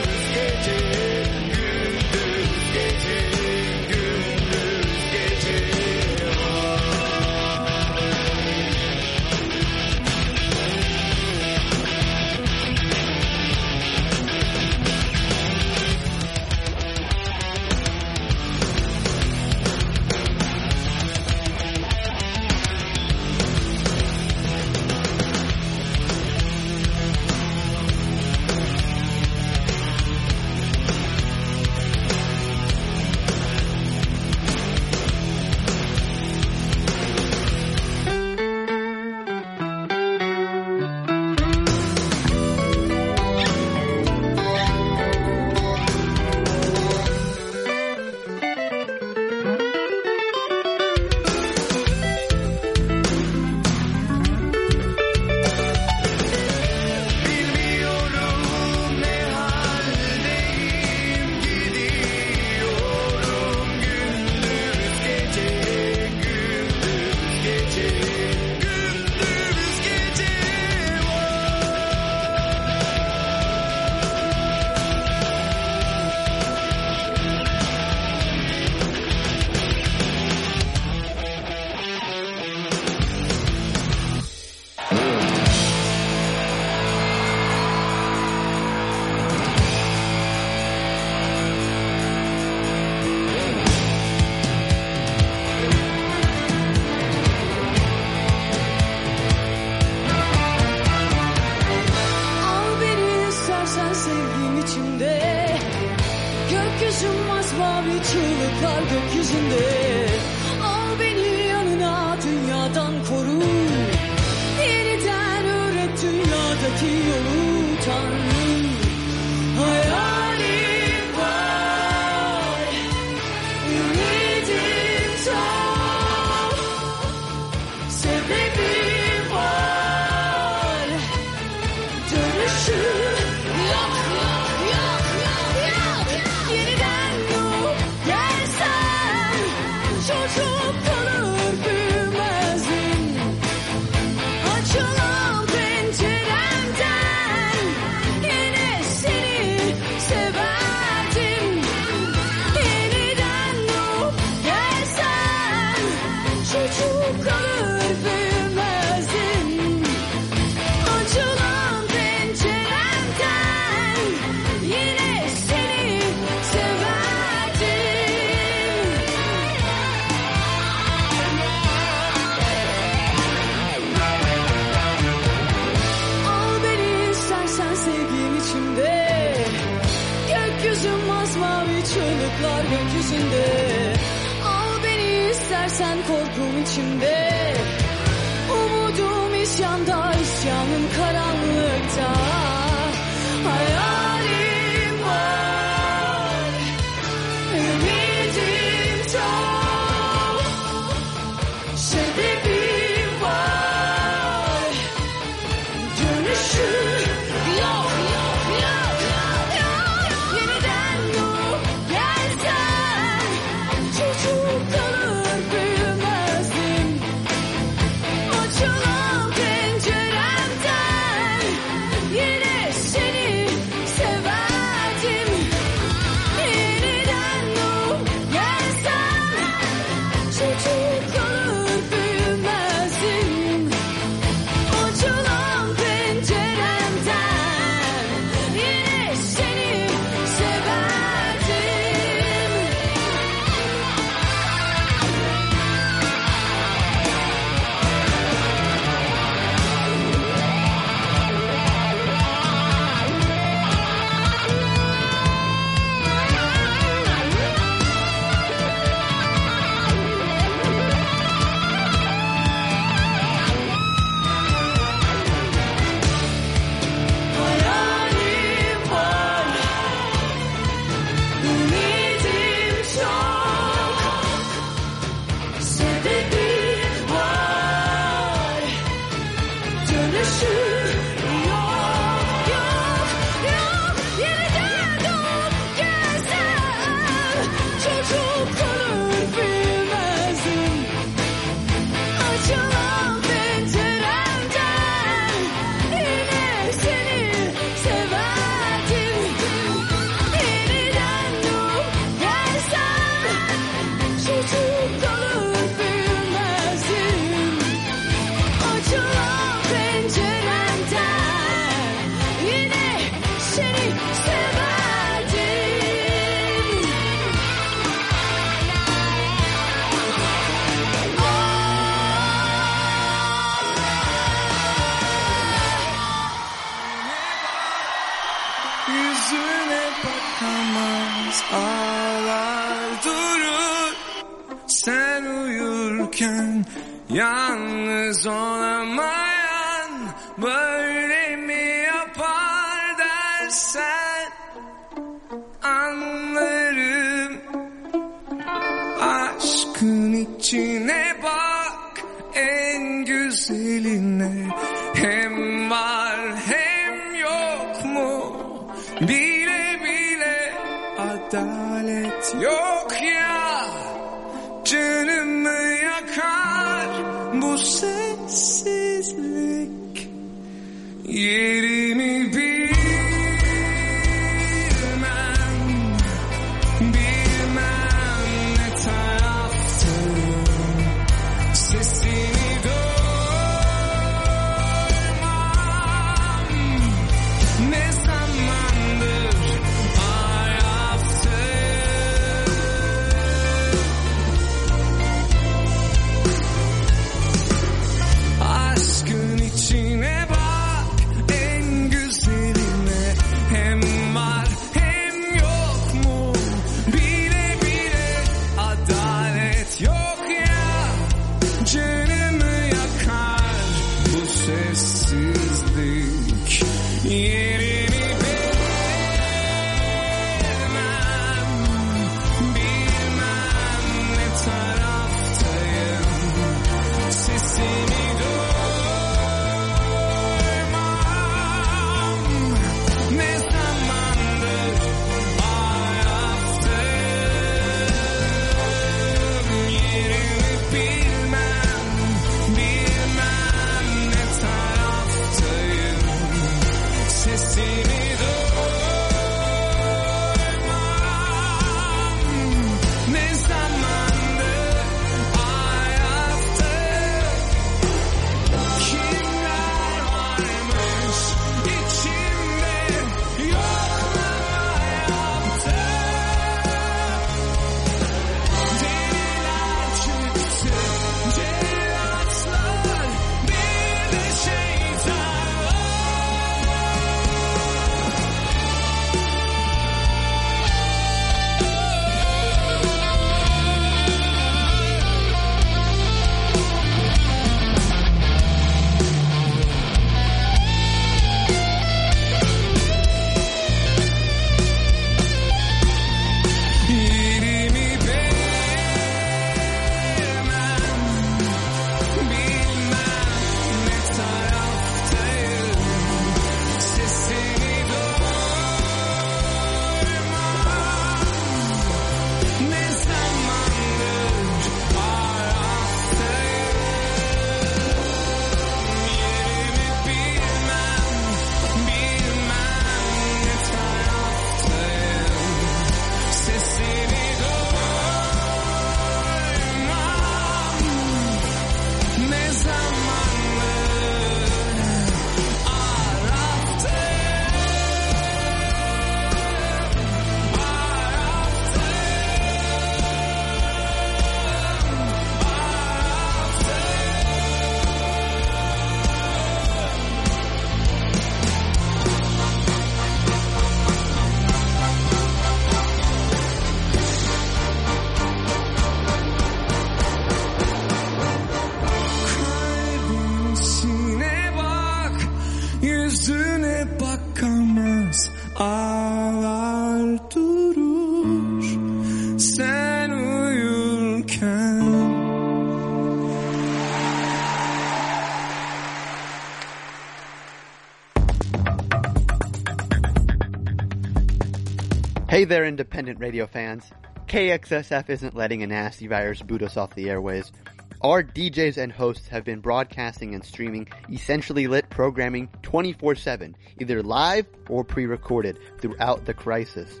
There, independent radio fans. KXSF isn't letting a nasty virus boot us off the airways. Our DJs and hosts have been broadcasting and streaming essentially lit programming 24-7, either live or pre-recorded throughout the crisis.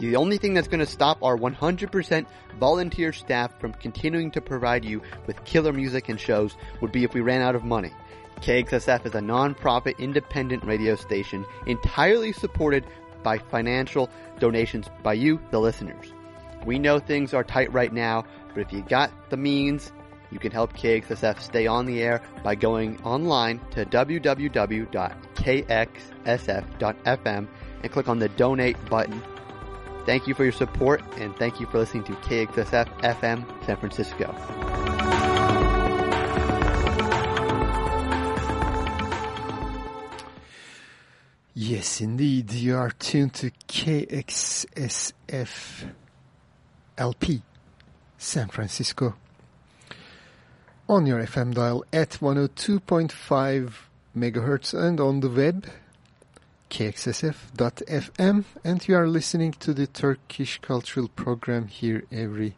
The only thing that's going to stop our 100% volunteer staff from continuing to provide you with killer music and shows would be if we ran out of money. KXSF is a non-profit independent radio station entirely supported by financial donations by you, the listeners. We know things are tight right now, but if you got the means, you can help KXSF stay on the air by going online to www.kxsf.fm and click on the donate button. Thank you for your support and thank you for listening to KXSF FM San Francisco. Yes, indeed. You are tuned to KXSF LP San Francisco on your FM dial at 102.5 megahertz and on the web kxsf.fm and you are listening to the Turkish Cultural Program here every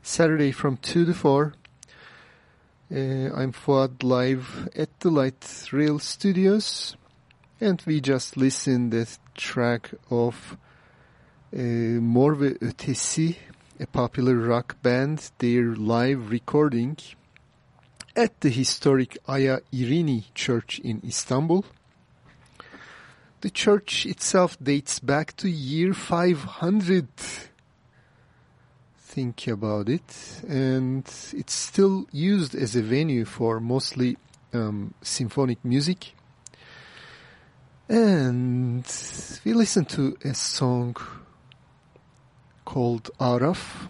Saturday from 2 to 4. Uh, I'm Fuad live at the Light Rail Studios and we just listened the track of uh, Mor Ötesi, a popular rock band, their live recording at the historic Aya Irini Church in Istanbul. The church itself dates back to year 500. Think about it. And it's still used as a venue for mostly um, symphonic music. And we listened to a song called Araf.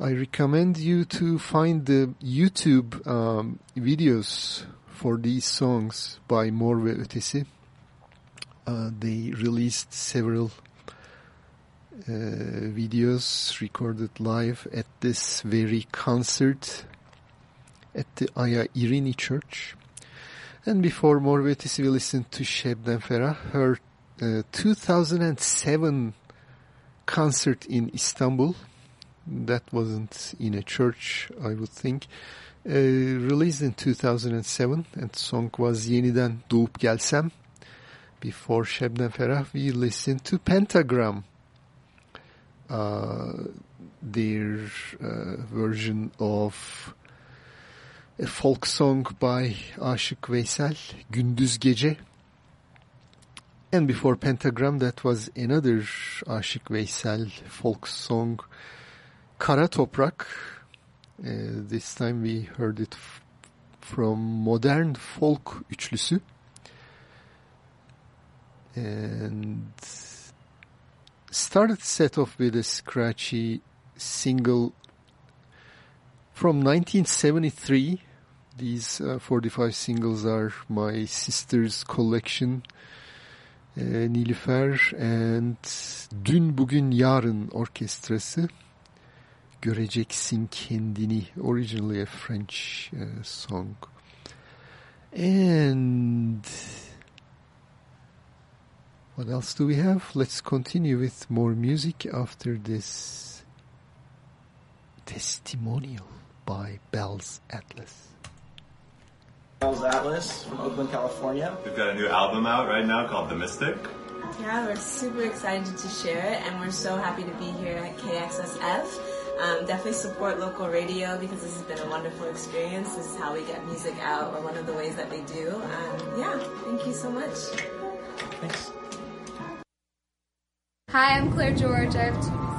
I recommend you to find the YouTube um, videos for these songs by Mor ve Ötesi. Uh, they released several uh, videos recorded live at this very concert at the Aya Irini Church. And before Mor ve Ötesi, we listened to Şebnem Ferah, her uh, 2007 concert in Istanbul. That wasn't in a church, I would think. Uh, released in 2007 and song was Yeniden Doğup Gelsem. Before Şebnem Ferah, we listened to Pentagram. Uh, their uh, version of a folk song by Aşık Veysel, Gündüz Gece. And before Pentagram, that was another Aşık Veysel folk song, Kara Toprak. Uh, this time we heard it from Modern Folk Üçlüsü. And started set off with a scratchy single from 1973. These uh, 45 singles are my sister's collection. Uh, Nilüfer and Dün Bugün Yarın Orkestrası. Göreceksin Kendini. Originally a French uh, song. And what else do we have? Let's continue with more music after this testimonial by Bells Atlas. Bells Atlas from Oakland, California. We've got a new album out right now called The Mystic. Yeah, we're super excited to share it, and we're so happy to be here at KXSF. Um, definitely support local radio because this has been a wonderful experience. This is how we get music out, or one of the ways that we do. Um, yeah, thank you so much. Thanks. Hi, I'm Claire George. I have two.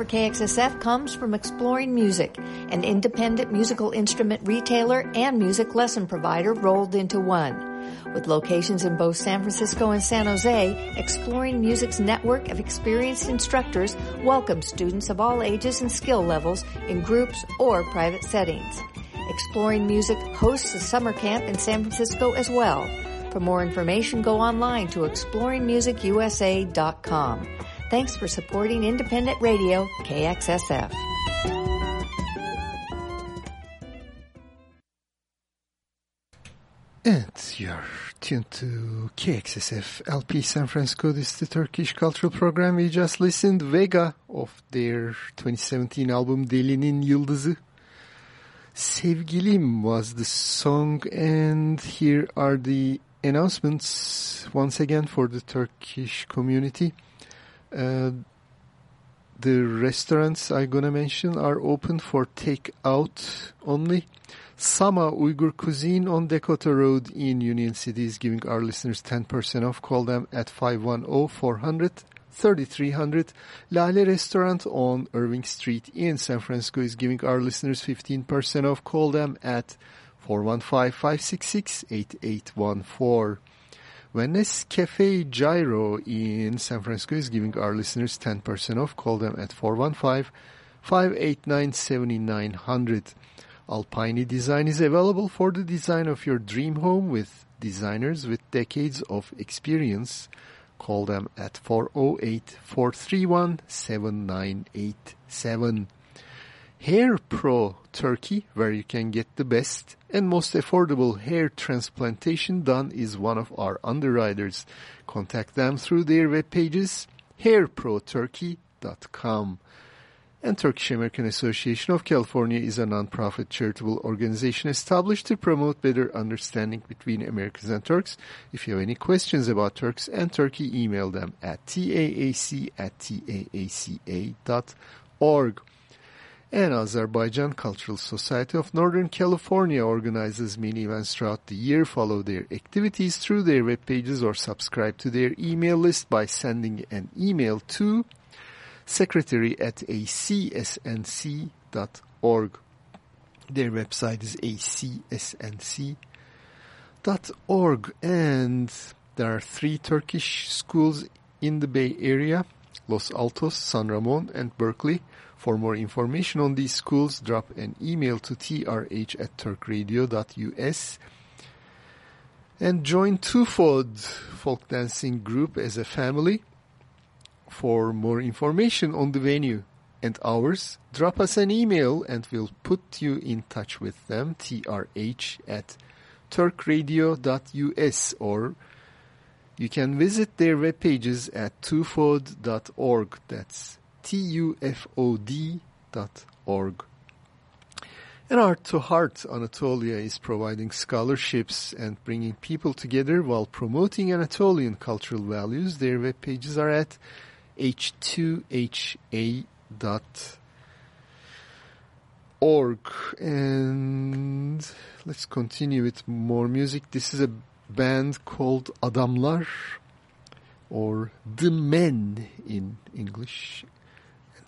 For KXSF comes from Exploring Music, an independent musical instrument retailer and music lesson provider rolled into one. With locations in both San Francisco and San Jose, Exploring Music's network of experienced instructors welcomes students of all ages and skill levels in groups or private settings. Exploring Music hosts a summer camp in San Francisco as well. For more information, go online to exploringmusicusa.com. Thanks for supporting independent radio, KXSF. And you're tuned to KXSF LP San Francisco. This is the Turkish Cultural Program. We just listened Vega of their 2017 album Delinin Yıldızı. Sevgilim was the song and here are the announcements once again for the Turkish community. The restaurants I'm gonna mention are open for take-out only. Sama Uyghur Cuisine on Dakota Road in Union City is giving our listeners 10% off. Call them at 510-400-3300. Lale Restaurant on Irving Street in San Francisco is giving our listeners 15% off. Call them at 415-566-8814. Venice Cafe Gyro in San Francisco is giving our listeners 10% off. Call them at 415-589-7900. Alpine Design is available for the design of your dream home with designers with decades of experience. Call them at 408-431-7987. Hair Pro Turkey, where you can get the best and most affordable hair transplantation done, is one of our underwriters. Contact them through their web pages, hairproturkey.com. And Turkish American Association of California is a nonprofit charitable organization established to promote better understanding between Americans and Turks. If you have any questions about Turks and Turkey, email them at taac at taaca.org. And Azerbaijan Cultural Society of Northern California organizes many events throughout the year. Follow their activities through their web pages or subscribe to their email list by sending an email to secretary at acsnc.org. Their website is acsnc.org and there are three Turkish schools in the Bay Area, Los Altos, San Ramon, and Berkeley. For more information on these schools, drop an email to trh at turkradio.us and join Tufod folk dancing group as a family. For more information on the venue and hours, drop us an email and we'll put you in touch with them, trh at turkradio.us or you can visit their web pages at tufod.org. That's T-U-F-O-D dot. And Art to Heart Anatolia is providing scholarships and bringing people together while promoting Anatolian cultural values. Their web pages are at h2ha dot org. And let's continue with more music. This is a band called Adamlar or The Men in English.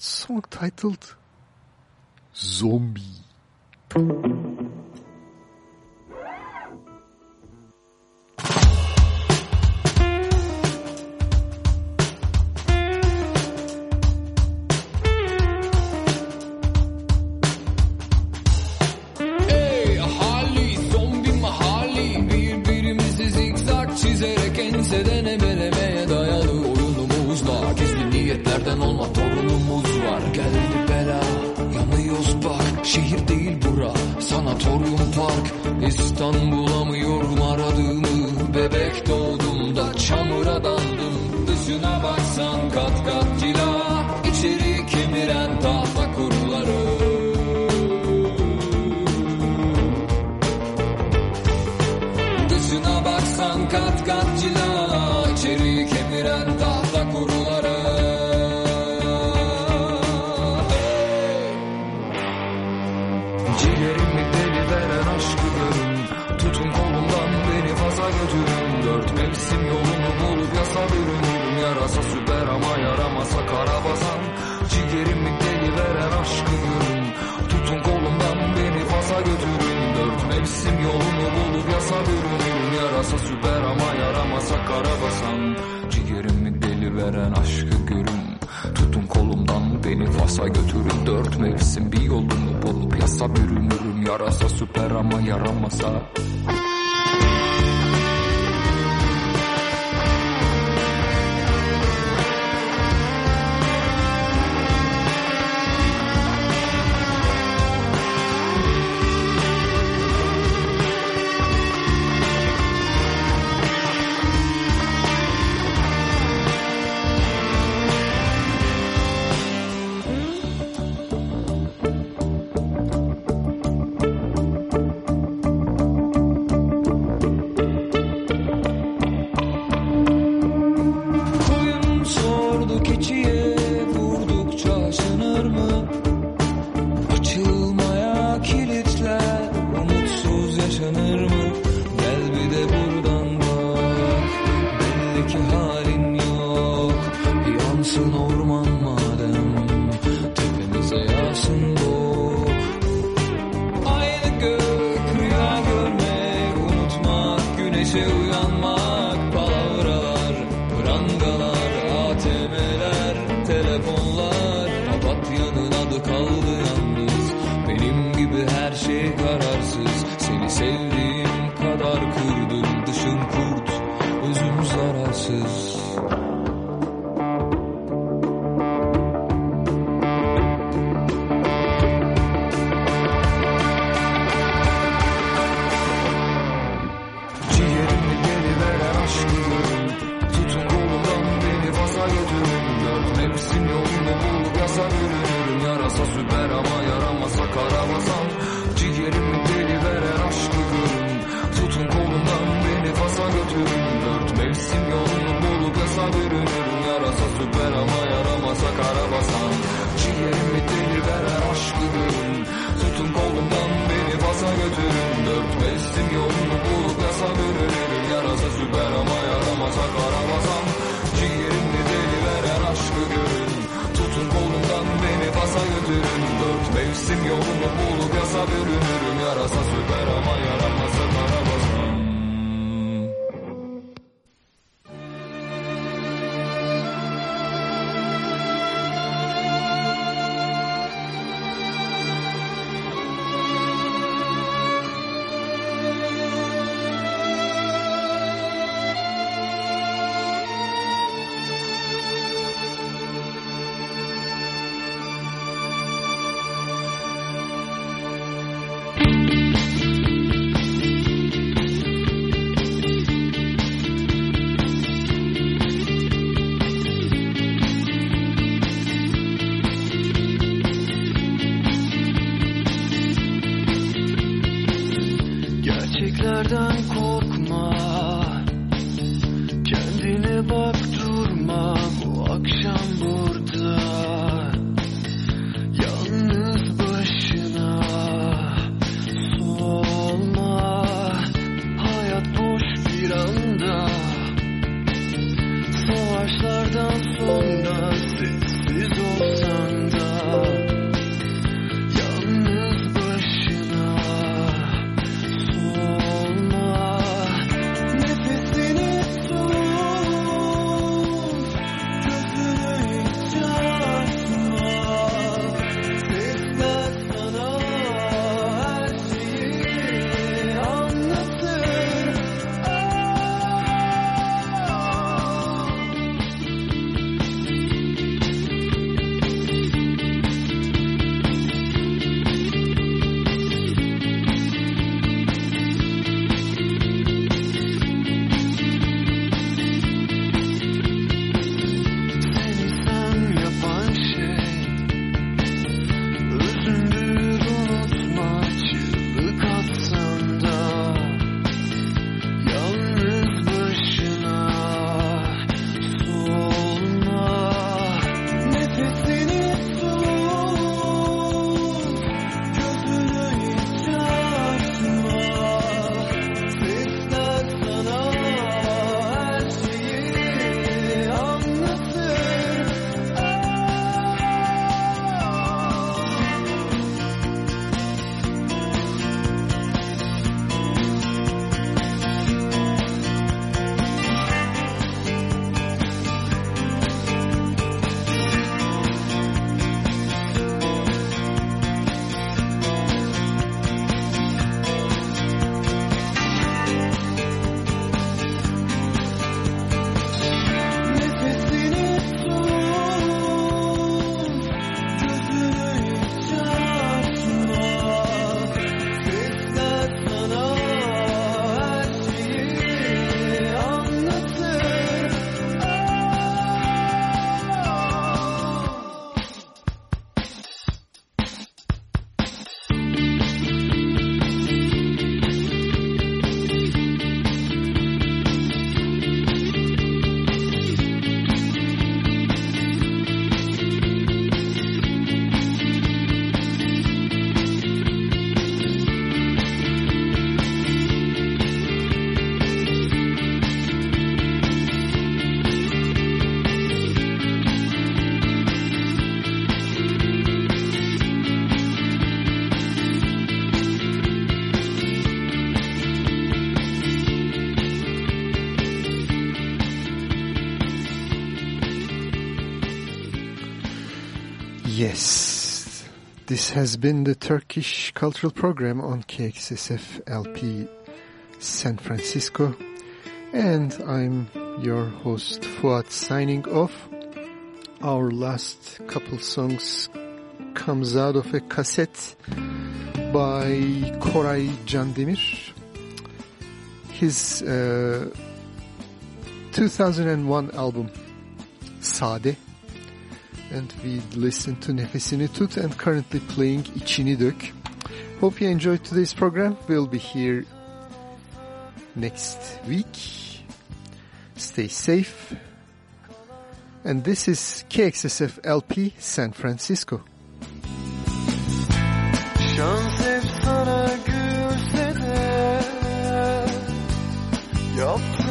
Song titled Zombie. Niyetlerden olma. Torunumuz var Geldi bela. Yanıyoruz bak Şehir değil bura. Sanatoryum park. İstanbul'a mı yorum aradığımı? Bebek doğduğumda çamura dandım Dışına baksan kat kat cila. İçeri kemiren tahta kuruları. Dışına baksan kat kat cila görün Tutun kolumdan beni faza götürün. Dört mevsim yolunu bulup yasa bürünürüm Yarasa süper ama yaramasa kara basan. Ciğerimi deli veren aşkı görün. Tutun kolumdan beni faza götürün. Dört mevsim yolunu bulup yasa bürünürüm Yarasa süper ama yaramasa kara basan. Ciğerimi deli veren aşkı beni Fas'a götürün Dört mevsim bir yolunu bulup yasa bürünürüm Yarasa süper ama yaramasa has been the Turkish Cultural Program on KXSF LP San Francisco, and I'm your host Fuat signing off. Our last couple songs comes out of a cassette by Koray Candemir. His uh, 2001 album Sade and we listened to Nefesini Tut and currently playing İçini Dök. Hope you enjoyed today's program. We'll be here next week. Stay safe. And this is KXSF LP San Francisco. Şans hep sana gülse de Yaptın